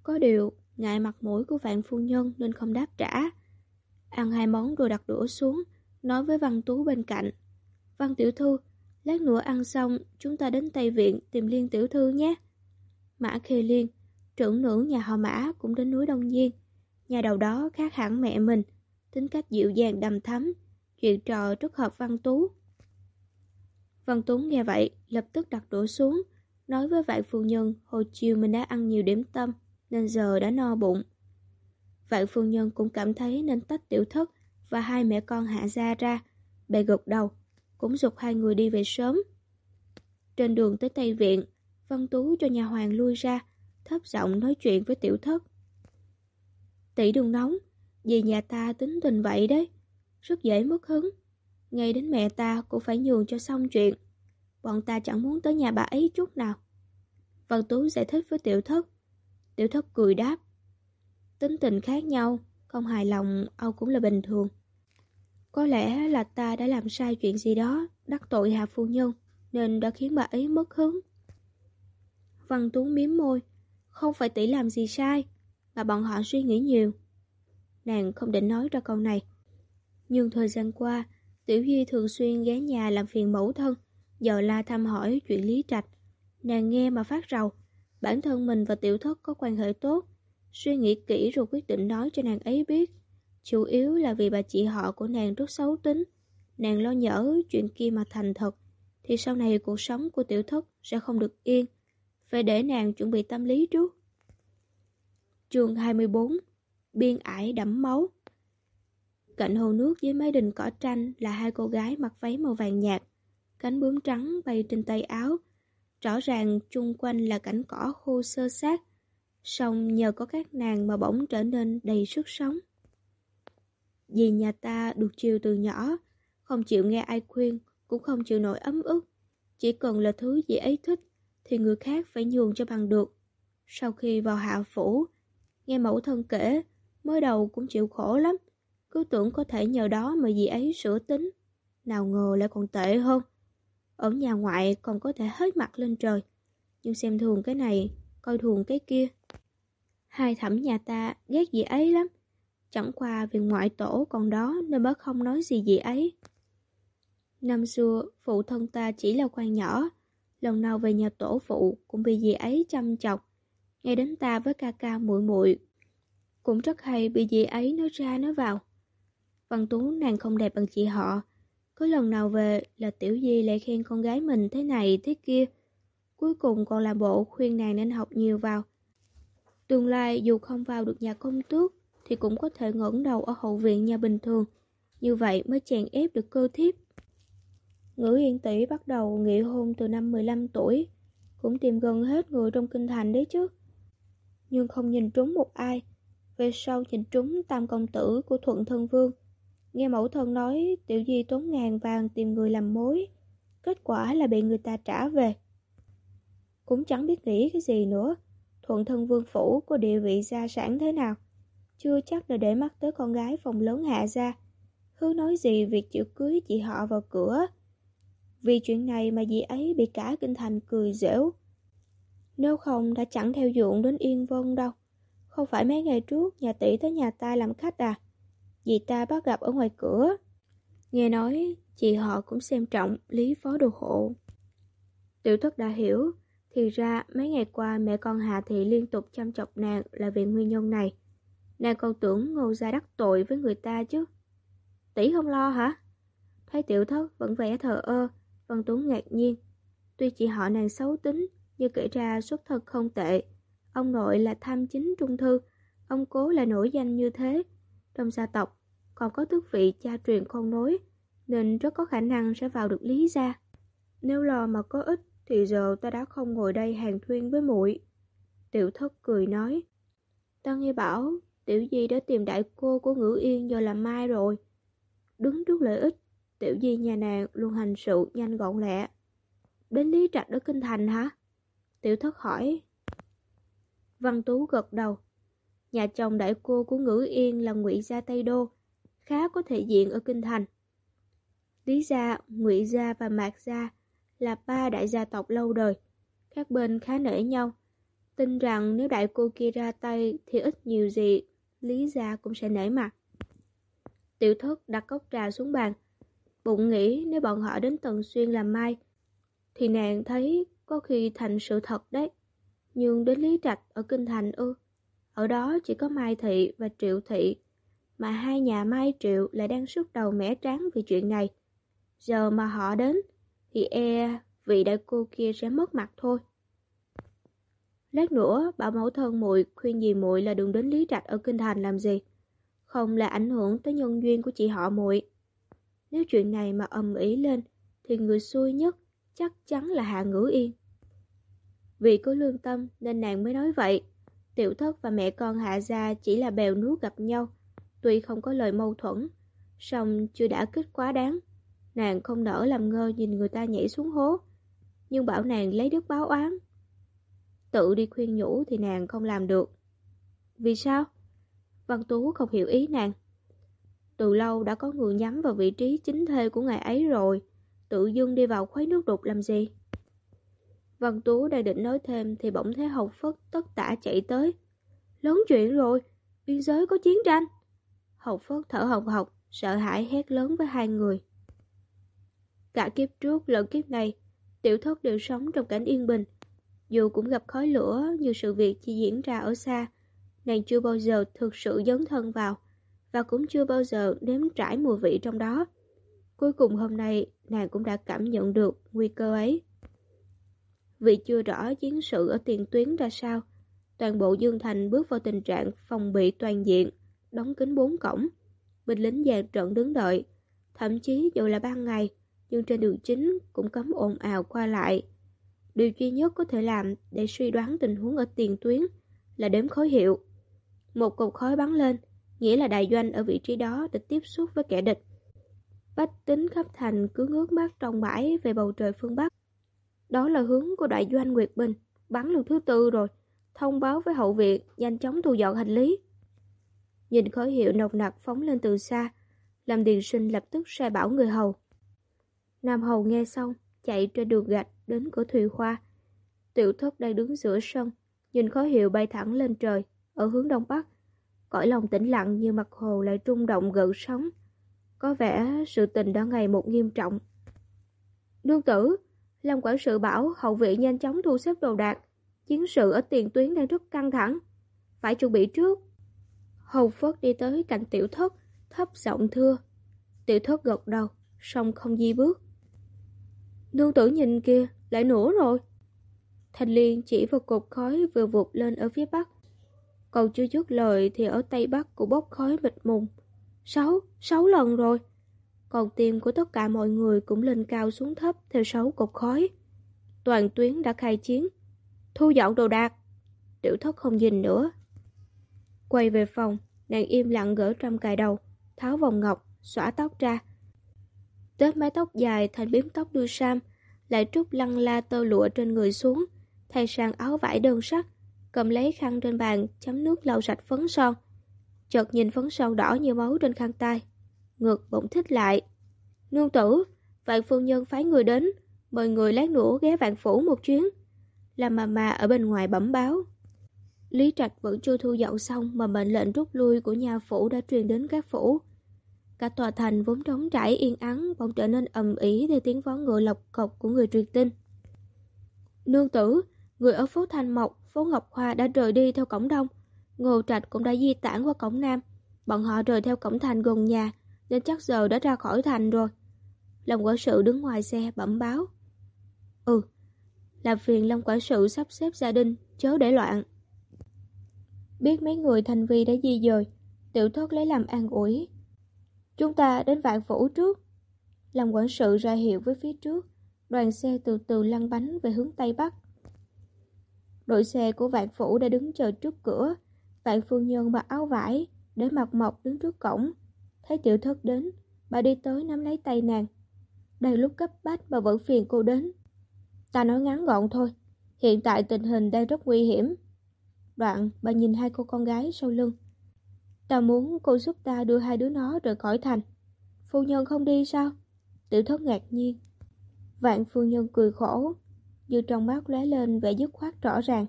Speaker 1: Có điều, ngại mặt mũi của vạn phu nhân nên không đáp trả. Ăn hai món rồi đặt đũa xuống, nói với Văn Tú bên cạnh. Văn tiểu thư, lát nữa ăn xong, chúng ta đến Tây Viện tìm Liên tiểu thư nhé. Mã Khê Liên, trưởng nữ nhà họ Mã cũng đến núi Đông Nhiên. Nhà đầu đó khác hẳn mẹ mình, tính cách dịu dàng đầm thắm, chuyện trò rất hợp Văn Tú. Văn Tú nghe vậy, lập tức đặt đũa xuống, nói với vạn phu nhân hồi chiều mình đã ăn nhiều điểm tâm, nên giờ đã no bụng. Vạn phu nhân cũng cảm thấy nên tách tiểu thất và hai mẹ con hạ gia ra, bè gật đầu, cũng dục hai người đi về sớm. Trên đường tới Tây Viện, Văn Tú cho nhà hoàng lui ra, thấp giọng nói chuyện với tiểu thất. Tỷ đừng nóng, vì nhà ta tính tình vậy đấy, rất dễ mất hứng. Ngay đến mẹ ta cũng phải nhường cho xong chuyện. Bọn ta chẳng muốn tới nhà bà ấy chút nào. Văn Tú giải thích với tiểu thất. Tiểu thất cười đáp. Tính tình khác nhau, không hài lòng Âu cũng là bình thường. Có lẽ là ta đã làm sai chuyện gì đó, đắc tội Hà Phu Nhân, nên đã khiến bà ấy mất hứng. Văn Tú miếm môi, không phải tỷ làm gì sai, mà bọn họ suy nghĩ nhiều. Nàng không định nói ra câu này. Nhưng thời gian qua, Tiểu Duy thường xuyên ghé nhà làm phiền mẫu thân, giờ la thăm hỏi chuyện Lý Trạch. Nàng nghe mà phát rầu, bản thân mình và Tiểu Thất có quan hệ tốt, suy nghĩ kỹ rồi quyết định nói cho nàng ấy biết. Chủ yếu là vì bà chị họ của nàng rất xấu tính. Nàng lo nhỡ chuyện kia mà thành thật, thì sau này cuộc sống của Tiểu Thất sẽ không được yên. Phải để nàng chuẩn bị tâm lý trước. Trường 24 Biên ải đẫm máu Cạnh hồ nước dưới mái đình cỏ tranh là hai cô gái mặc váy màu vàng nhạt, cánh bướm trắng bay trên tay áo. Rõ ràng chung quanh là cảnh cỏ khô sơ sát, song nhờ có các nàng mà bỗng trở nên đầy sức sống. Vì nhà ta được chiều từ nhỏ, không chịu nghe ai khuyên, cũng không chịu nổi ấm ức. Chỉ cần là thứ gì ấy thích, thì người khác phải nhường cho bằng được. Sau khi vào hạ phủ, nghe mẫu thân kể, mới đầu cũng chịu khổ lắm, cứ tưởng có thể nhờ đó mà dì ấy sửa tính. Nào ngờ lại còn tệ hơn. Ở nhà ngoại còn có thể hết mặt lên trời. nhưng xem thường cái này, coi thường cái kia. Hai thẩm nhà ta ghét gì ấy lắm. Chẳng qua vì ngoại tổ còn đó nên mới không nói gì gì ấy. Năm xưa, phụ thân ta chỉ là quan nhỏ. Lần nào về nhà tổ phụ cũng bị dì ấy chăm chọc. Ngay đến ta với ca ca muội muội Cũng rất hay bị dì ấy nói ra nói vào. Văn Tú nàng không đẹp bằng chị họ. Cứ lần nào về là tiểu di lại khen con gái mình thế này thế kia. Cuối cùng còn làm bộ khuyên nàng nên học nhiều vào. Tương lai dù không vào được nhà công tước thì cũng có thể ngẩng đầu ở hậu viện nhà bình thường. Như vậy mới chèn ép được cơ thiếp. Ngữ Yên Tỷ bắt đầu nghị hôn từ năm 15 tuổi, cũng tìm gần hết người trong kinh thành đấy chứ. Nhưng không nhìn trúng một ai, về sau nhìn trúng tam công tử của Thuận Thân Vương. Nghe mẫu thân nói tiểu di tốn ngàn vàng tìm người làm mối, kết quả là bị người ta trả về. Cũng chẳng biết nghĩ cái gì nữa, Thuận Thân Vương Phủ có địa vị gia sản thế nào. Chưa chắc là để mắt tới con gái phòng lớn hạ gia. Hứa nói gì việc chịu cưới chị họ vào cửa, vì chuyện này mà dì ấy bị cả kinh thành cười dễu. Nếu không đã chẳng theo dụng đến Yên Vân đâu. Không phải mấy ngày trước nhà tỷ tới nhà ta làm khách à? Dì ta bắt gặp ở ngoài cửa. Nghe nói chị họ cũng xem trọng lý phó đồ hộ. Tiểu thất đã hiểu, thì ra mấy ngày qua mẹ con Hạ Thị liên tục chăm chọc nàng là vì nguyên nhân này. Nàng còn tưởng ngô gia đắc tội với người ta chứ. Tỷ không lo hả? Thấy tiểu thất vẫn vẻ thờ ơ, Văn Tuấn ngạc nhiên. Tuy chị họ nàng xấu tính, nhưng kể ra xuất thân không tệ. Ông nội là tham chính trung thư, ông cố là nổi danh như thế. Trong gia tộc, còn có tước vị cha truyền con nối, nên rất có khả năng sẽ vào được lý gia. Nếu lo mà có ích, thì giờ ta đã không ngồi đây hàng thuyên với muội. Tiểu thất cười nói. Ta nghe bảo, tiểu di đã tìm đại cô của ngữ yên giờ làm mai rồi. Đứng trước lợi ích, Tiểu Di nhà nàng luôn hành sự nhanh gọn lẹ. Đến Lý Trạch ở Kinh Thành hả? Tiểu thất hỏi. Văn Tú gật đầu. Nhà chồng đại cô của Ngữ Yên là ngụy Gia Tây Đô, khá có thể diện ở Kinh Thành. Lý Gia, ngụy Gia và Mạc Gia là ba đại gia tộc lâu đời, các bên khá nể nhau. Tin rằng nếu đại cô kia ra tay thì ít nhiều gì, Lý Gia cũng sẽ nể mặt. Tiểu thất đặt cốc trà xuống bàn, Bụng nghĩ nếu bọn họ đến Tần Xuyên làm mai, thì nàng thấy có khi thành sự thật đấy. Nhưng đến Lý Trạch ở Kinh Thành ư, ở đó chỉ có Mai Thị và Triệu Thị, mà hai nhà Mai Triệu lại đang sức đầu mẻ tráng vì chuyện này. Giờ mà họ đến, thì e vị đại cô kia sẽ mất mặt thôi. Lát nữa, bảo mẫu thân muội khuyên dì muội là đừng đến Lý Trạch ở Kinh Thành làm gì. Không là ảnh hưởng tới nhân duyên của chị họ muội. Nếu chuyện này mà ầm ĩ lên, thì người xui nhất chắc chắn là Hạ Ngữ Yên. Vì có lương tâm nên nàng mới nói vậy. Tiểu thất và mẹ con Hạ Gia chỉ là bèo núa gặp nhau, tuy không có lời mâu thuẫn, song chưa đã kết quá đáng. Nàng không nỡ làm ngơ nhìn người ta nhảy xuống hố, nhưng bảo nàng lấy đức báo oán. Tự đi khuyên nhủ thì nàng không làm được. Vì sao? Văn Tú không hiểu ý nàng. Từ lâu đã có người nhắm vào vị trí chính thê của ngài ấy rồi, tự dưng đi vào khuấy nước đục làm gì? Văn Tú đang định nói thêm thì bỗng thấy Hồng Phất tất tả chạy tới. Lớn chuyện rồi, biên giới có chiến tranh. Hồng Phất thở hồng hộc, sợ hãi hét lớn với hai người. Cả kiếp trước lẫn kiếp này, tiểu thất đều sống trong cảnh yên bình. Dù cũng gặp khói lửa như sự việc chỉ diễn ra ở xa, nàng chưa bao giờ thực sự dấn thân vào và cũng chưa bao giờ nếm trải mùi vị trong đó. Cuối cùng hôm nay, nàng cũng đã cảm nhận được nguy cơ ấy. Vì chưa rõ chiến sự ở tiền tuyến ra sao, toàn bộ Dương Thành bước vào tình trạng phòng bị toàn diện, đóng kín bốn cổng. Binh lính dàn trận đứng đợi, thậm chí dù là ban ngày, nhưng trên đường chính cũng cấm ồn ào qua lại. Điều duy nhất có thể làm để suy đoán tình huống ở tiền tuyến là đếm khói hiệu. Một cột khói bắn lên, nghĩa là đại doanh ở vị trí đó đã tiếp xúc với kẻ địch. Bách tính khắp thành cứ ngước mắt trong bãi về bầu trời phương Bắc. Đó là hướng của đại doanh Nguyệt Bình, bắn lần thứ tư rồi, thông báo với hậu viện, nhanh chóng thu dọn hành lý. Nhìn khói hiệu nồng nặc phóng lên từ xa, làm điền sinh lập tức sai bảo người hầu. Nam hầu nghe xong, chạy trên đường gạch đến cửa thủy Hoa. Tiểu thất đang đứng giữa sân, nhìn khói hiệu bay thẳng lên trời, ở hướng đông bắc. Cõi lòng tĩnh lặng như mặt hồ lại trung động gợn sóng. Có vẻ sự tình đã ngày một nghiêm trọng. Nương tử, Lâm quản sự bảo hậu vệ nhanh chóng thu xếp đồ đạc. Chiến sự ở tiền tuyến đang rất căng thẳng. Phải chuẩn bị trước. Hầu Phất đi tới cạnh tiểu thất, thấp giọng thưa. Tiểu thất gật đầu, song không di bước. Nương tử nhìn kia, lại nổ rồi. Thanh Liên chỉ vào cột khói vừa vụt lên ở phía bắc. Còn chưa dứt lời thì ở tây bắc cũng bốc khói mịt mùng. Sáu, sáu lần rồi. Còn tim của tất cả mọi người cũng lên cao xuống thấp theo sáu cột khói. Toàn tuyến đã khai chiến. Thu dọn đồ đạc. Tiểu thất không nhìn nữa. Quay về phòng, nàng im lặng gỡ trăm cài đầu, tháo vòng ngọc, xõa tóc ra. Tết mái tóc dài thành biếm tóc đuôi sam, lại trút lăn la tơ lụa trên người xuống, thay sang áo vải đơn sắc, cầm lấy khăn trên bàn chấm nước lau sạch phấn son. Chợt nhìn phấn son đỏ như máu trên khăn tay, ngực bỗng thích lại. Nương tử, vạn phu nhân phái người đến, mời người lát nữa ghé vạn phủ một chuyến. Làm mà mà ở bên ngoài bẩm báo. Lý Trạch vẫn chưa thu dọn xong mà mệnh lệnh rút lui của nhà phủ đã truyền đến các phủ. Cả tòa thành vốn trống trải yên ắng bỗng trở nên ầm ĩ theo tiếng vó ngựa lộc cộc của người truyền tin. Nương tử, người ở phố Thanh Mộc, phố Ngọc Hoa đã rời đi theo cổng đông. Ngô Trạch cũng đã di tản qua cổng nam. Bọn họ rời theo cổng thành gần nhà, nên chắc giờ đã ra khỏi thành rồi. Lâm quả sự đứng ngoài xe bẩm báo. Ừ, làm phiền Lâm quả sự sắp xếp gia đình, chớ để loạn. Biết mấy người thành vi đã di dời, tiểu thất lấy làm an ủi. Chúng ta đến vạn phủ trước. làm quản sự ra hiệu với phía trước, đoàn xe từ từ lăn bánh về hướng Tây Bắc. Đội xe của vạn phủ đã đứng chờ trước cửa, vạn phu nhân mặc áo vải, để mặt mộc đứng trước cổng. Thấy tiểu thất đến, bà đi tới nắm lấy tay nàng. Đang lúc cấp bách mà vẫn phiền cô đến. Ta nói ngắn gọn thôi, hiện tại tình hình đang rất nguy hiểm. Đoạn, bà nhìn hai cô con gái sau lưng. Ta muốn cô giúp ta đưa hai đứa nó rời khỏi thành. Phu nhân không đi sao? Tiểu thất ngạc nhiên. Vạn phu nhân cười khổ, như trong mắt lóe lên vẻ dứt khoát rõ ràng.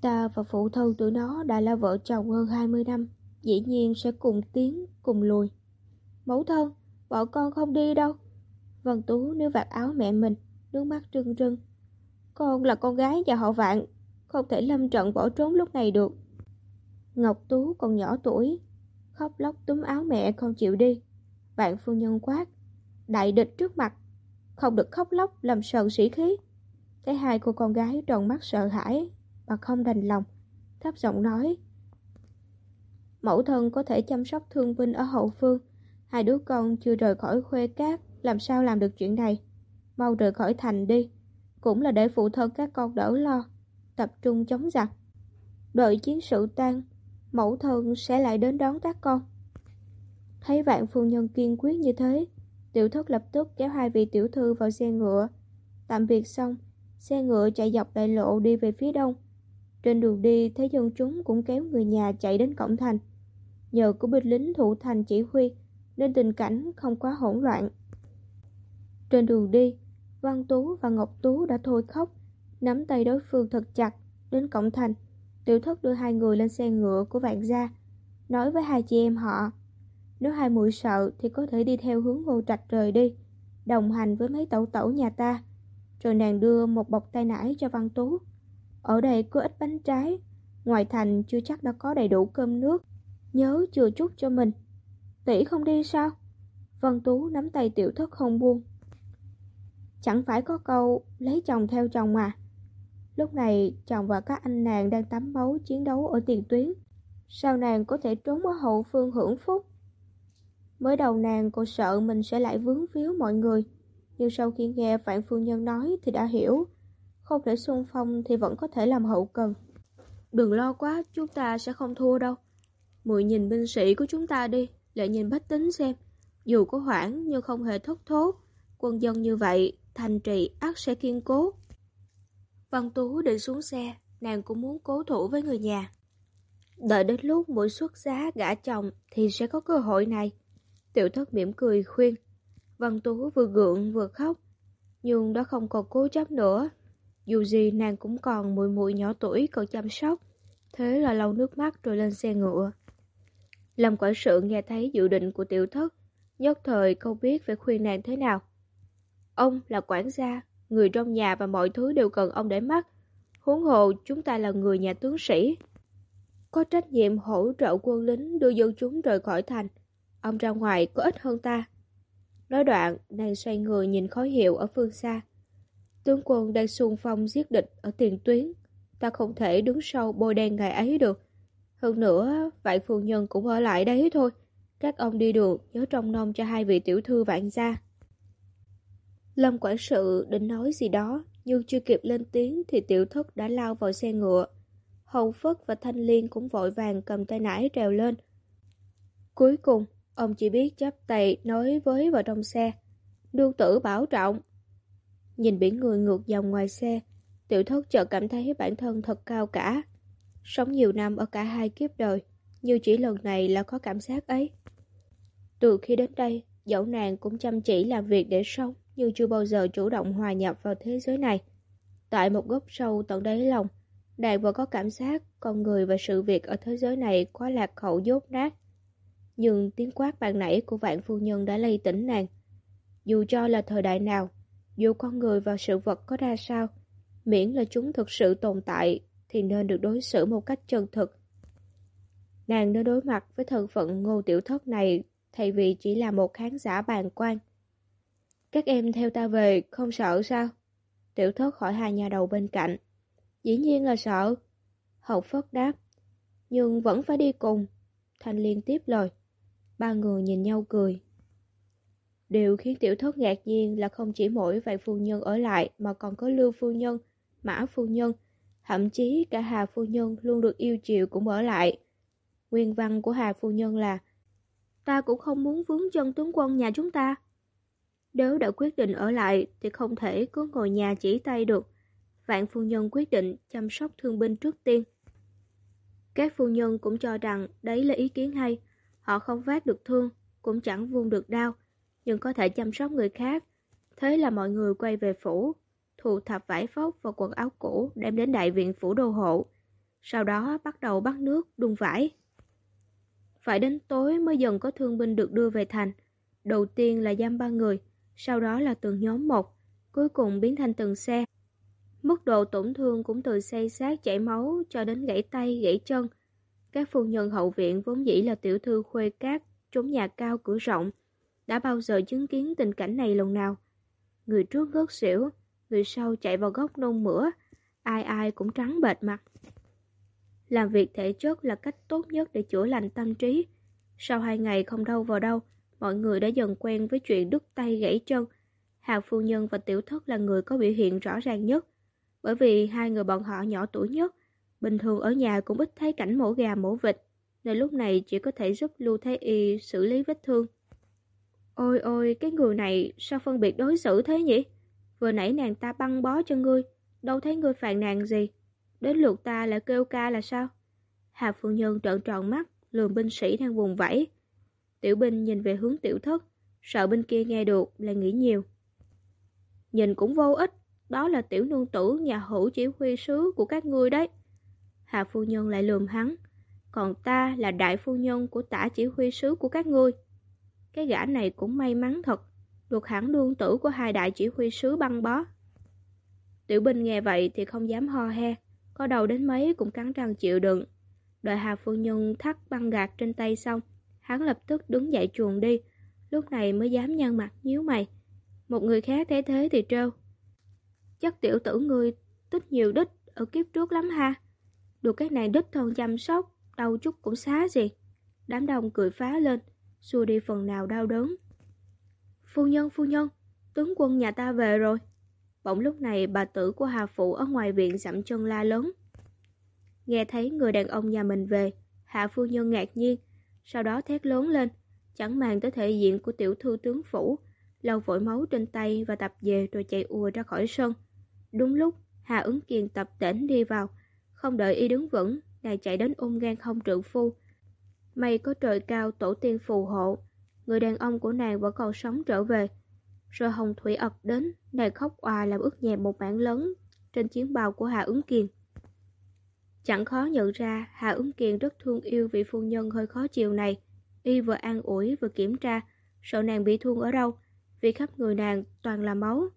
Speaker 1: Ta và phụ thân tụi nó đã là vợ chồng hơn 20 năm, dĩ nhiên sẽ cùng tiến, cùng lùi. Mẫu thân, bọn con không đi đâu. Vân Tú nếu vạt áo mẹ mình, nước mắt rưng rưng. Con là con gái nhà họ Vạn, không thể lâm trận bỏ trốn lúc này được. Ngọc Tú còn nhỏ tuổi, khóc lóc túm áo mẹ không chịu đi. Vạn phu nhân quát, đại địch trước mặt, không được khóc lóc làm sờn sĩ khí. Thấy hai cô con gái tròn mắt sợ hãi, bà không đành lòng, thấp giọng nói. Mẫu thân có thể chăm sóc thương binh ở hậu phương, hai đứa con chưa rời khỏi khuê cát, làm sao làm được chuyện này. Mau rời khỏi thành đi, cũng là để phụ thân các con đỡ lo, tập trung chống giặc. Đợi chiến sự tan, mẫu thân sẽ lại đến đón các con. Thấy vạn phu nhân kiên quyết như thế, tiểu thất lập tức kéo hai vị tiểu thư vào xe ngựa. Tạm biệt xong, xe ngựa chạy dọc đại lộ đi về phía đông. Trên đường đi, thấy dân chúng cũng kéo người nhà chạy đến cổng thành. Nhờ của binh lính thủ thành chỉ huy, nên tình cảnh không quá hỗn loạn. Trên đường đi, Văn Tú và Ngọc Tú đã thôi khóc, nắm tay đối phương thật chặt, đến cổng thành. Tiểu thất đưa hai người lên xe ngựa của vạn gia, nói với hai chị em họ. Nếu hai muội sợ thì có thể đi theo hướng ngô trạch rời đi, đồng hành với mấy tẩu tẩu nhà ta. Rồi nàng đưa một bọc tay nải cho Văn Tú. Ở đây có ít bánh trái, ngoài thành chưa chắc đã có đầy đủ cơm nước. Nhớ chừa chút cho mình. Tỷ không đi sao? Văn Tú nắm tay tiểu thất không buông. Chẳng phải có câu lấy chồng theo chồng mà. Lúc này chồng và các anh nàng đang tắm máu chiến đấu ở tiền tuyến. Sao nàng có thể trốn ở hậu phương hưởng phúc? Mới đầu nàng cô sợ mình sẽ lại vướng víu mọi người. Nhưng sau khi nghe Phạm Phu Nhân nói thì đã hiểu. Không thể xung phong thì vẫn có thể làm hậu cần. Đừng lo quá, chúng ta sẽ không thua đâu. Mùi nhìn binh sĩ của chúng ta đi, lại nhìn bách tính xem. Dù có hoảng nhưng không hề thất thốt. Quân dân như vậy, thành trì ác sẽ kiên cố. Văn Tú định xuống xe, nàng cũng muốn cố thủ với người nhà. Đợi đến lúc mỗi xuất giá gả chồng thì sẽ có cơ hội này. Tiểu thất mỉm cười khuyên. Văn Tú vừa gượng vừa khóc, nhưng đã không còn cố chấp nữa. Dù gì nàng cũng còn mùi mùi nhỏ tuổi cần chăm sóc, thế là lau nước mắt rồi lên xe ngựa. Lâm quản sự nghe thấy dự định của tiểu thất, nhất thời không biết phải khuyên nàng thế nào. Ông là quản gia, người trong nhà và mọi thứ đều cần ông để mắt. Huống hồ chúng ta là người nhà tướng sĩ. Có trách nhiệm hỗ trợ quân lính đưa dân chúng rời khỏi thành. Ông ra ngoài có ít hơn ta. Nói đoạn, nàng xoay người nhìn khói hiệu ở phương xa. Tướng quân đang xung phong giết địch ở tiền tuyến. Ta không thể đứng sau bôi đen ngày ấy được. Hơn nữa, vạn phu nhân cũng ở lại đấy thôi. Các ông đi đường nhớ trông nom cho hai vị tiểu thư vạn gia. Lâm quản sự định nói gì đó, nhưng chưa kịp lên tiếng thì tiểu thất đã lao vào xe ngựa. Hầu Phất và Thanh Liên cũng vội vàng cầm tay nải trèo lên. Cuối cùng, ông chỉ biết chắp tay nói với vào trong xe. Đương tử bảo trọng. Nhìn biển người ngược dòng ngoài xe, tiểu thất chợt cảm thấy bản thân thật cao cả. Sống nhiều năm ở cả hai kiếp đời, như chỉ lần này là có cảm giác ấy. Từ khi đến đây, dẫu nàng cũng chăm chỉ làm việc để sống, nhưng chưa bao giờ chủ động hòa nhập vào thế giới này. Tại một góc sâu tận đáy lòng, nàng vẫn có cảm giác con người và sự việc ở thế giới này quá lạc hậu dốt nát. Nhưng tiếng quát ban nãy của vạn phu nhân đã lây tỉnh nàng. Dù cho là thời đại nào, dù con người và sự vật có ra sao, miễn là chúng thực sự tồn tại thì nên được đối xử một cách chân thực. Nàng nên đối mặt với thân phận ngô tiểu thất này thay vì chỉ là một khán giả bàn quan. Các em theo ta về không sợ sao? Tiểu thất hỏi hai nhà đầu bên cạnh. Dĩ nhiên là sợ. Hậu phất đáp. Nhưng vẫn phải đi cùng. Thanh liên tiếp lời. Ba người nhìn nhau cười. Điều khiến tiểu thất ngạc nhiên là không chỉ mỗi vài phu nhân ở lại mà còn có lưu phu nhân, mã phu nhân, thậm chí cả Hà phu nhân luôn được yêu chiều cũng ở lại. Nguyên văn của Hà phu nhân là Ta cũng không muốn vướng chân tướng quân nhà chúng ta. Nếu đã quyết định ở lại thì không thể cứ ngồi nhà chỉ tay được. Vạn phu nhân quyết định chăm sóc thương binh trước tiên. Các phu nhân cũng cho rằng đấy là ý kiến hay. Họ không vác được thương, cũng chẳng vuông được đau, nhưng có thể chăm sóc người khác. Thế là mọi người quay về phủ, thu thập vải phóc và quần áo cũ đem đến đại viện phủ đô hộ. Sau đó bắt đầu bắt nước, đun vải. Phải đến tối mới dần có thương binh được đưa về thành. Đầu tiên là giam ba người, sau đó là từng nhóm một, cuối cùng biến thành từng xe. Mức độ tổn thương cũng từ xây xác chảy máu cho đến gãy tay, gãy chân. Các phu nhân hậu viện vốn dĩ là tiểu thư khuê cát, trốn nhà cao cửa rộng. Đã bao giờ chứng kiến tình cảnh này lần nào? Người trước ngớt xỉu, người sau chạy vào góc nôn mửa, ai ai cũng trắng bệt mặt. Làm việc thể chất là cách tốt nhất để chữa lành tâm trí. Sau hai ngày không đâu vào đâu, mọi người đã dần quen với chuyện đứt tay gãy chân. Hà phu nhân và tiểu thất là người có biểu hiện rõ ràng nhất. Bởi vì hai người bọn họ nhỏ tuổi nhất, bình thường ở nhà cũng ít thấy cảnh mổ gà mổ vịt, nên lúc này chỉ có thể giúp Lưu Thái Y xử lý vết thương. Ôi ôi, cái người này sao phân biệt đối xử thế nhỉ? Vừa nãy nàng ta băng bó cho ngươi, đâu thấy ngươi phàn nàn gì. Đến lượt ta lại kêu ca là sao? Hà phu nhân trợn tròn mắt, lườm binh sĩ đang vùng vẫy. Tiểu binh nhìn về hướng tiểu thất, sợ bên kia nghe được là nghĩ nhiều. Nhìn cũng vô ích, đó là tiểu nương tử nhà hữu chỉ huy sứ của các ngươi đấy. Hà phu nhân lại lườm hắn, còn ta là đại phu nhân của tả chỉ huy sứ của các ngươi. Cái gã này cũng may mắn thật, được hẳn nương tử của hai đại chỉ huy sứ băng bó. Tiểu binh nghe vậy thì không dám ho he, có đầu đến mấy cũng cắn răng chịu đựng. Đợi Hà Phu Nhân thắt băng gạt trên tay xong, hắn lập tức đứng dậy chuồn đi, lúc này mới dám nhăn mặt nhíu mày. Một người khác thấy thế thì trêu. Chắc tiểu tử ngươi tích nhiều đích ở kiếp trước lắm ha. Được cái này đích thân chăm sóc, đau chút cũng xá gì. Đám đông cười phá lên, xua đi phần nào đau đớn. Phu nhân, phu nhân, tướng quân nhà ta về rồi. Bỗng lúc này bà tử của Hà Phụ ở ngoài viện dặm chân la lớn. Nghe thấy người đàn ông nhà mình về, Hạ phu nhân ngạc nhiên, sau đó thét lớn lên, chẳng màng tới thể diện của tiểu thư tướng phủ, lau vội máu trên tay và tập về rồi chạy ùa ra khỏi sân. Đúng lúc, Hà ứng kiền tập tỉnh đi vào, không đợi y đứng vững, nàng chạy đến ôm gan không trượng phu. May có trời cao tổ tiên phù hộ, người đàn ông của nàng vẫn còn sống trở về. Rồi hồng thủy ập đến, nàng khóc òa làm ướt nhẹp một mảng lớn trên chiến bào của Hà Ứng Kiền. Chẳng khó nhận ra Hà Ứng Kiền rất thương yêu vị phu nhân hơi khó chịu này. Y vừa an ủi vừa kiểm tra, sợ nàng bị thương ở đâu, vì khắp người nàng toàn là máu.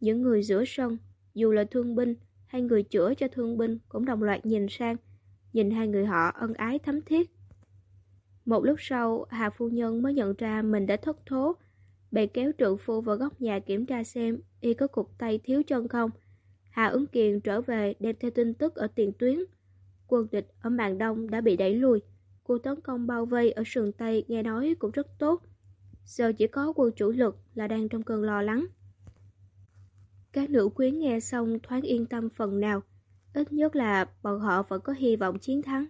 Speaker 1: Những người giữa sân, dù là thương binh hay người chữa cho thương binh cũng đồng loạt nhìn sang, nhìn hai người họ ân ái thấm thiết. Một lúc sau, Hà Phu Nhân mới nhận ra mình đã thất thố, bèn kéo trượng phu vào góc nhà kiểm tra xem y có cục tay thiếu chân không. Hà ứng kiền trở về đem theo tin tức ở tiền tuyến. Quân địch ở màn đông đã bị đẩy lùi. Cuộc tấn công bao vây ở sườn Tây nghe nói cũng rất tốt. Giờ chỉ có quân chủ lực là đang trong cơn lo lắng. Các nữ quyến nghe xong thoáng yên tâm phần nào. Ít nhất là bọn họ vẫn có hy vọng chiến thắng.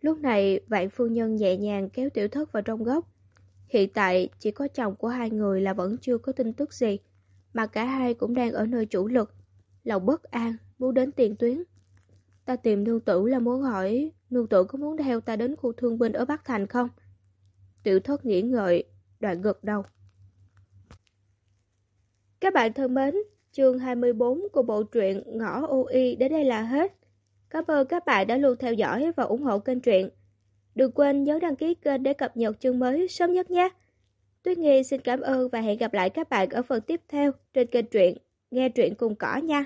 Speaker 1: Lúc này, vạn phu nhân nhẹ nhàng kéo tiểu thất vào trong góc. Hiện tại, chỉ có chồng của hai người là vẫn chưa có tin tức gì, mà cả hai cũng đang ở nơi chủ lực. Lòng bất an, muốn đến tiền tuyến. Ta tìm nương tử là muốn hỏi, nương tử có muốn theo ta đến khu thương binh ở Bắc Thành không? Tiểu thất nghĩ ngợi, đoạn gật đầu. Các bạn thân mến, chương 24 của bộ truyện Ngõ UI đến đây là hết. Cảm ơn các bạn đã luôn theo dõi và ủng hộ kênh truyện. Đừng quên nhớ đăng ký kênh để cập nhật chương mới sớm nhất nhé. Tuyết Nghi xin cảm ơn và hẹn gặp lại các bạn ở phần tiếp theo trên kênh truyện Nghe truyện cùng cỏ nha.